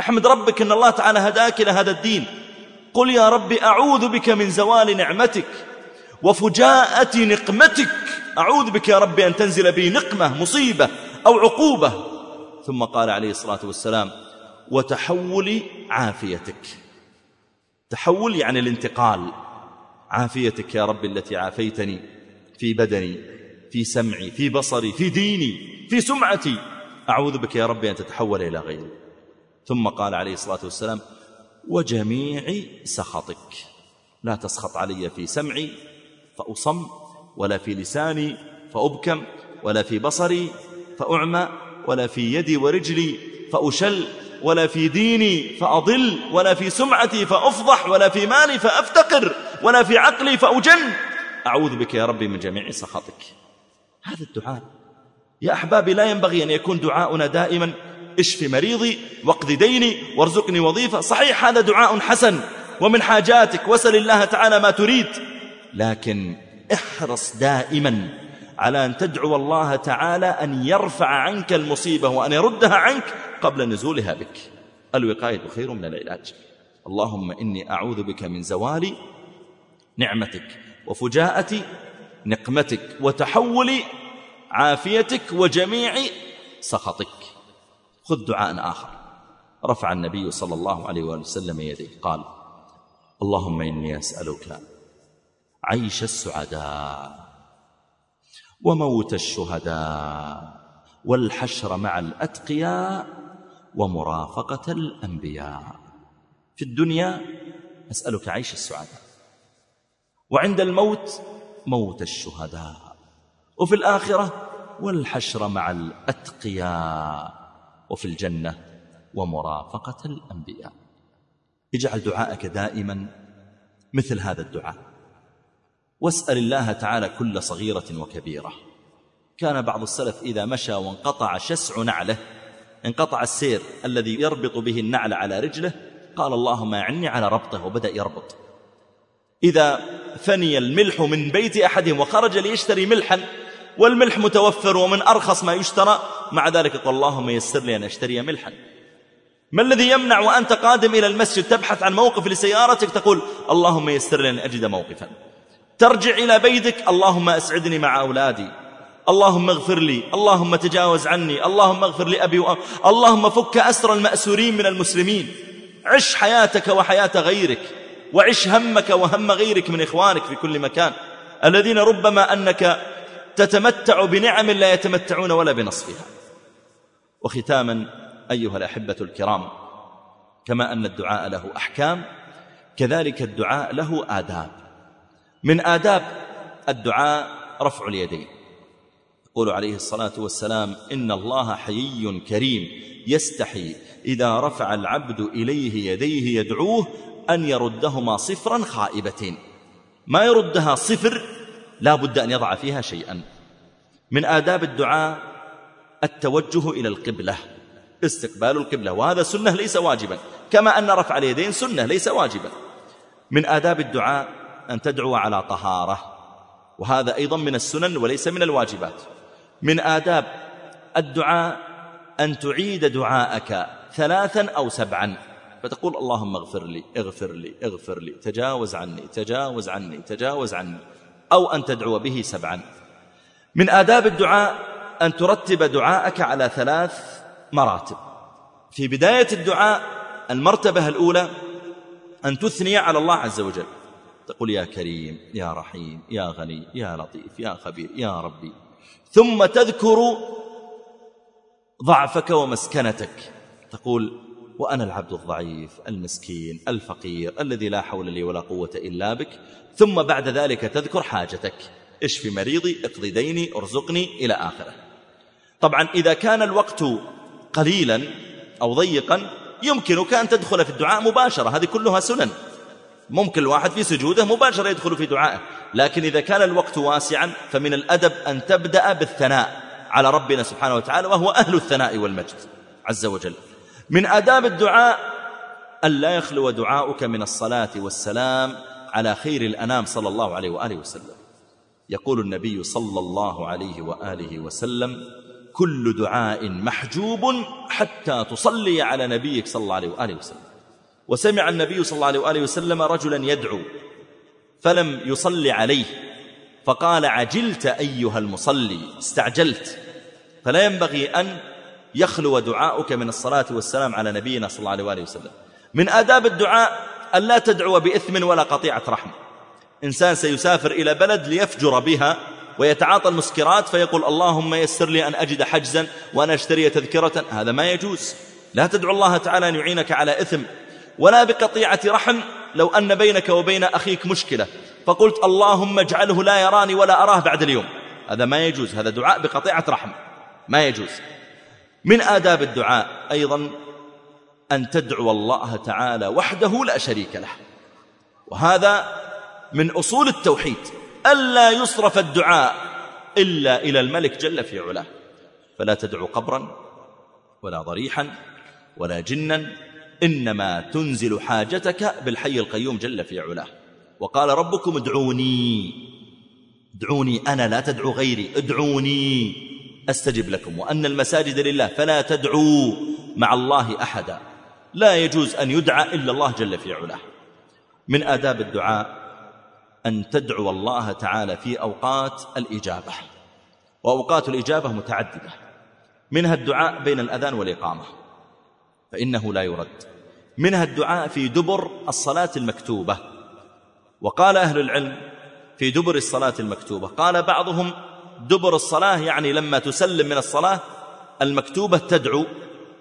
احمد ربك أن الله تعالى هداك إلى هذا الدين. قل يا رب أعوذ بك من زوال نعمتك وفجاءة نقمتك. أعوذ بك يا رب أن تنزل بي نقمة مصيبة أو عقوبة. ثم قال عليه الصلاة والسلام وتحول عافيتك. تحول يعني الانتقال. عافيتك يا رب التي عافيتني في بدني في سمعي في بصري في ديني في سمعتي. أعوذ بك يا رب أن تتحول إلى غيري. ثم قال عليه الصلاة والسلام وجميع سخطك. لا تسخط علي في سمعي فأصم ولا في لساني فأبكم ولا في بصري فأعمى ولا في يدي ورجلي فأشل ولا في ديني فأضل ولا في سمعتي فأفضح ولا في مالي فأفتقر ولا في عقلي فأجن. أعوذ بك يا ربي من جميع سخطك. هذا الدعاء. يا أحبابي لا ينبغي أن يكون دعاؤنا دائما اشف مريضي واقض ديني وارزقني وظيفة. صحيح هذا دعاء حسن ومن حاجاتك وسل الله تعالى ما تريد. لكن احرص دائما على أن تدعو الله تعالى أن يرفع عنك المصيبة وأن يردها عنك قبل نزولها بك. الوقاية خير من العلاج. اللهم إني أعوذ بك من زوال نعمتك وفجاءة نقمتك وتحول عافيتك وجميع سخطك. خذ دعاء آخر. رفع النبي صلى الله عليه وآله وسلم يديه قال اللهم إني أسألك عيش السعداء وموت الشهداء والحشر مع الأتقياء ومرافقة الأنبياء. في الدنيا أسألك عيش السعداء وعند الموت موت الشهداء وفي الآخرة والحشر مع الأتقياء. وفي الجنة ومرافقة الأنبياء. اجعل دعاءك دائما مثل هذا الدعاء. واسأل الله تعالى كل صغيرة وكبيرة. كان بعض السلف إذا مشى وانقطع شسع نعله انقطع السير الذي يربط به النعل على رجله قال اللهم أعني على ربطه وبدأ يربط. إذا فني الملح من بيت أحدهم وخرج ليشتري ملحا والملح متوفر ومن أرخص ما يشترى. مع ذلك قال اللهم يسر لي أن أشتري ملحا. ما الذي يمنع وأنت قادم إلى المسجد تبحث عن موقف لسيارتك تقول اللهم يسر لي أن أجد موقفا. ترجع إلى بيتك. اللهم أسعدني مع أولادي. اللهم اغفر لي. اللهم تجاوز عني. اللهم اغفر لأبي وأم. اللهم فك أسر المأسورين من المسلمين. عش حياتك وحياة غيرك. وعش همك وهم غيرك من إخوانك في كل مكان. الذين ربما أنك تتمتع بنعم لا يتمتعون ولا بنصفها وختاما أيها الأحبة الكرام كما أن الدعاء له أحكام كذلك الدعاء له آداب. من آداب الدعاء رفع اليدين. يقول عليه الصلاة والسلام إن الله حيي كريم يستحي إذا رفع العبد إليه يديه يدعوه أن يردهما صفرا خائبتين. ما يردها صفر لا بد أن يضع فيها شيئا. من آداب الدعاء التوجه إلى القبلة استقبال القبلة وهذا سنة ليس واجبا. كما أن رفع اليدين سنة ليس واجبا. من آداب الدعاء أن تدعو على طهارة وهذا أيضا من السنن وليس من الواجبات. من آداب الدعاء أن تعيد دعاءك ثلاثا أو سبعا. فتقول اللهم اغفر لي اغفر لي اغفر لي تجاوز عني تجاوز عني تجاوز عني. أو أن تدعو به سبعا. من آداب الدعاء أن ترتب دعاءك على ثلاث مراتب. في بداية الدعاء المرتبة الأولى أن تثني على الله عز وجل. تقول يا كريم يا رحيم يا غني يا لطيف يا خبير يا ربي. ثم تذكر ضعفك ومسكنتك. تقول وأنا العبد الضعيف المسكين الفقير الذي لا حول لي ولا قوة إلا بك. ثم بعد ذلك تذكر حاجتك. اشفي مريضي؟ اقضي ديني ارزقني إلى آخره. طبعا إذا كان الوقت قليلا أو ضيقا يمكنك أن تدخل في الدعاء مباشرة. هذه كلها سنن. ممكن الواحد في سجوده مباشرة يدخل في دعائه. لكن إذا كان الوقت واسعا فمن الأدب أن تبدأ بالثناء على ربنا سبحانه وتعالى وهو أهل الثناء والمجد. عز وجل. من آداب الدعاء أن لا يخلو دعاؤك من الصلاة والسلام على خير الأنام صلى الله عليه وآله وسلم. يقول النبي صلى الله عليه وآله وسلم كل دعاء محجوب حتى تصلي على نبيك صلى الله عليه وآله وسلم. وسمع النبي صلى الله عليه وآله وسلم رجلا يدعو فلم يصلي عليه فقال عجلت أيها المصلي استعجلت. فلا ينبغي أن يخلو دعاؤك من الصلاة والسلام على نبينا صلى الله عليه وآله وسلم. من آداب الدعاء أن لا تدعو بإثم ولا قطيعة رحم إنسان سيسافر إلى بلد ليفجر بها ويتعاطى المسكرات فيقول اللهم يسر لي أن أجد حجزا وأن أشتري تذكرة. هذا ما يجوز. لا تدعو الله تعالى أن يعينك على إثم ولا بقطيعة رحم. لو أن بينك وبين أخيك مشكلة فقلت اللهم اجعله لا يراني ولا أراه بعد اليوم. هذا ما يجوز. هذا دعاء بقطيعة رحم ما يجوز. من آداب الدعاء أيضا أن تدعو الله تعالى وحده لا شريك له. وهذا من أصول التوحيد. ألا يصرف الدعاء إلا إلى الملك جل في علاه. فلا تدعو قبرا ولا ضريحا ولا جنا إنما تنزل حاجتك بالحي القيوم جل في علاه. وقال ربكم ادعوني ادعوني أنا لا تدعو غيري ادعوني. أستجب لكم وأن المساجد لله فلا تدعوا مع الله أحدا. لا يجوز أن يدعى إلا الله جل في علاه. من آداب الدعاء أن تدعو الله تعالى في أوقات الإجابة. وأوقات الإجابة متعددة. منها الدعاء بين الأذان والإقامة فإنه لا يرد. منها الدعاء في دبر الصلاة المكتوبة. وقال أهل العلم في دبر الصلاة المكتوبة قال بعضهم دبر الصلاة يعني لما تسلم من الصلاة المكتوبة تدعو.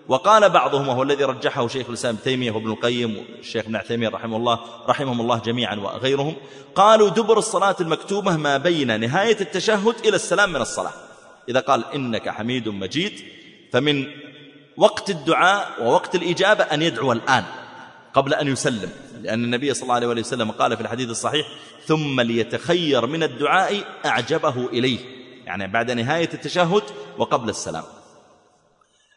وقال بعضهم وهو الذي رجحه شيخ الإسلام تيمية وابن القيم والشيخ ابن عثيمين رحمه الله رحمهم الله جميعا وغيرهم قالوا دبر الصلاة المكتوبة ما بين نهاية التشهد إلى السلام من الصلاة. إذا قال إنك حميد مجيد فمن وقت الدعاء ووقت الإجابة أن يدعو الآن قبل أن يسلم. لأن النبي صلى الله عليه وسلم قال في الحديث الصحيح ثم ليتخير من الدعاء أعجبه إليه. يعني بعد نهاية التشهد وقبل السلام.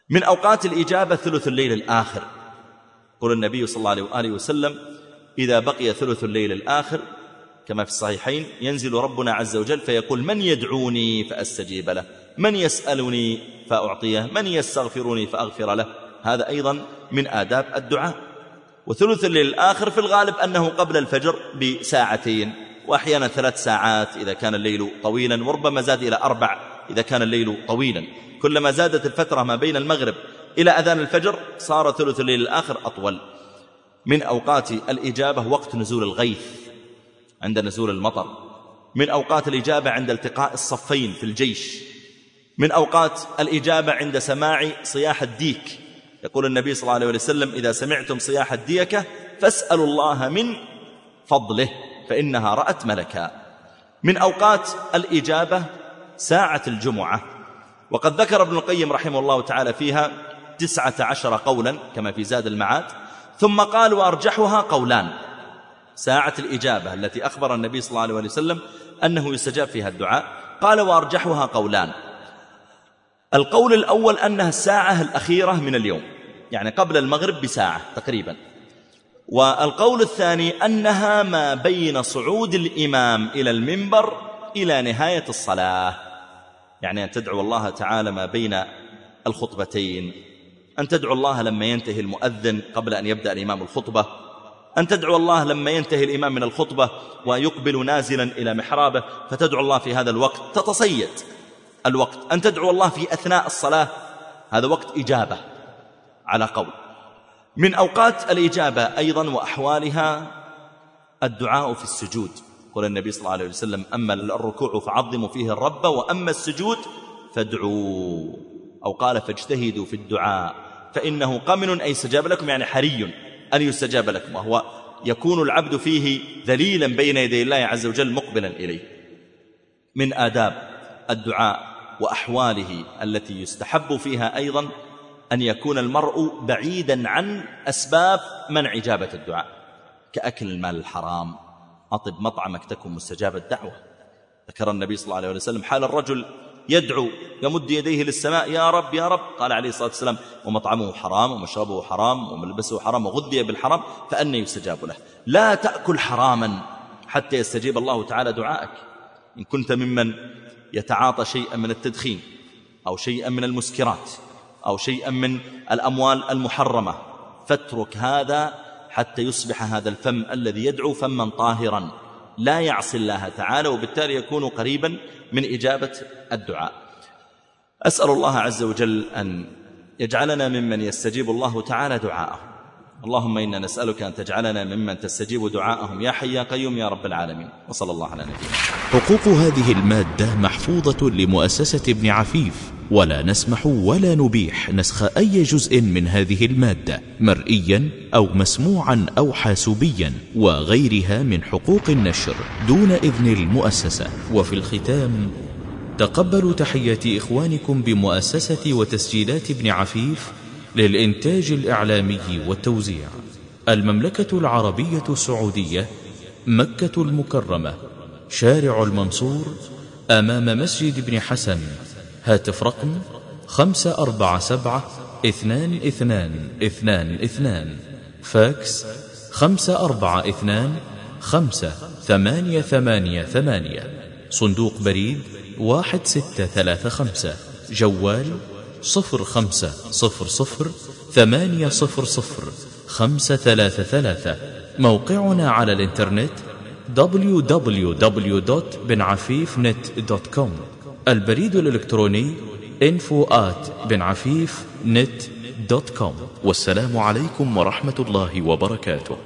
من أوقات الإجابة ثلث الليل الآخر. قول النبي صلى الله عليه وسلم إذا بقي ثلث الليل الآخر كما في الصحيحين ينزل ربنا عز وجل فيقول من يدعوني فأستجيب له من يسألني فأعطيه من يستغفرني فأغفر له. هذا أيضا من آداب الدعاء. وثلث الليل الآخر في الغالب أنه قبل الفجر بساعتين. وأحيانا ثلاث ساعات إذا كان الليل طويلا وربما زاد إلى أربع إذا كان الليل طويلا. كلما زادت الفترة ما بين المغرب إلى أذان الفجر صار ثلث الليل الآخر أطول. من أوقات الإجابة وقت نزول الغيث عند نزول المطر. من أوقات الإجابة عند التقاء الصفين في الجيش. من أوقات الإجابة عند سماع صياح الديك. يقول النبي صلى الله عليه وسلم إذا سمعتم صياح الديكة فاسألوا الله من فضله. فإنها رأت ملكا. من أوقات الإجابة ساعة الجمعة. وقد ذكر ابن القيم رحمه الله تعالى فيها تسعة عشر قولا كما في زاد المعاد. ثم قال وأرجحها قولان. ساعة الإجابة التي أخبر النبي صلى الله عليه وسلم أنه يستجاب فيها الدعاء. قال وأرجحها قولان. القول الأول أنها الساعة الأخيرة من اليوم. يعني قبل المغرب بساعة تقريبا. والقول الثاني أنها ما بين صعود الإمام إلى المنبر إلى نهاية الصلاة. يعني أن تدعو الله تعالى ما بين الخطبتين. أن تدعو الله لما ينتهي المؤذن قبل أن يبدأ الإمام الخطبة. أن تدعو الله لما ينتهي الإمام من الخطبة ويقبل نازلا إلى محرابه. فتدعو الله في هذا الوقت. تتصيد الوقت. أن تدعو الله في أثناء الصلاة. هذا وقت إجابة على قول. من أوقات الإجابة أيضا وأحوالها الدعاء في السجود. قال النبي صلى الله عليه وسلم أما الركوع فعظموا فيه الرب وأما السجود فادعوا. أو قال فاجتهدوا في الدعاء. فإنه قمن أي استجاب لكم يعني حري أن يستجاب لكم وهو يكون العبد فيه ذليلا بين يدي الله عز وجل مقبلا إليه. من آداب الدعاء وأحواله التي يستحب فيها أيضا أن يكون المرء بعيدا عن أسباب منع إجابة الدعاء. كأكل المال الحرام أطب مطعمك تكن مستجاب الدعوة. ذكر النبي صلى الله عليه وسلم حال الرجل يدعو يمد يديه للسماء يا رب يا رب. قال عليه الصلاة والسلام ومطعمه حرام ومشربه حرام وملبسه حرام وغذي بالحرام فأني يستجاب له. لا تأكل حراما حتى يستجيب الله تعالى دعائك. إن كنت ممن يتعاطى شيئا من التدخين أو شيئا من المسكرات أو شيئا من الأموال المحرمة. فاترك هذا حتى يصبح هذا الفم الذي يدعو فما طاهرا. لا يعصي الله تعالى وبالتالي يكون قريبا من إجابة الدعاء. أسأل الله عز وجل أن يجعلنا ممن يستجيب الله تعالى دعاءه. اللهم إنا نسألك أن تجعلنا ممن تستجيب دعاءهم. يا حي يا قيوم يا رب العالمين. وصلى الله على نبينا حقوق هذه المادة محفوظة لمؤسسة ابن عفيف. ولا نسمح ولا نبيح نسخ أي جزء من هذه المادة مرئيا أو مسموعا أو حاسوبيا وغيرها من حقوق النشر دون إذن المؤسسة. وفي الختام تقبلوا تحيات إخوانكم بمؤسسة وتسجيلات ابن عفيف للإنتاج الإعلامي والتوزيع. المملكة العربية السعودية مكة المكرمة. شارع المنصور أمام مسجد ابن حسن. هاتف رقم خمسة أربعة سبعة اثنان اثنان اثنان. اثنان فاكس خمسة أربعة اثنان خمسة ثمانية ثمانية ثمانية. صندوق بريد واحد ستة ثلاثة خمسة. جوال صفر خمسة صفر صفر ثمانية صفر صفر خمسة ثلاثة ثلاثة. موقعنا على الإنترنت www.benafifnet.com البريد الإلكتروني info at benafifnet.com والسلام عليكم ورحمة الله وبركاته.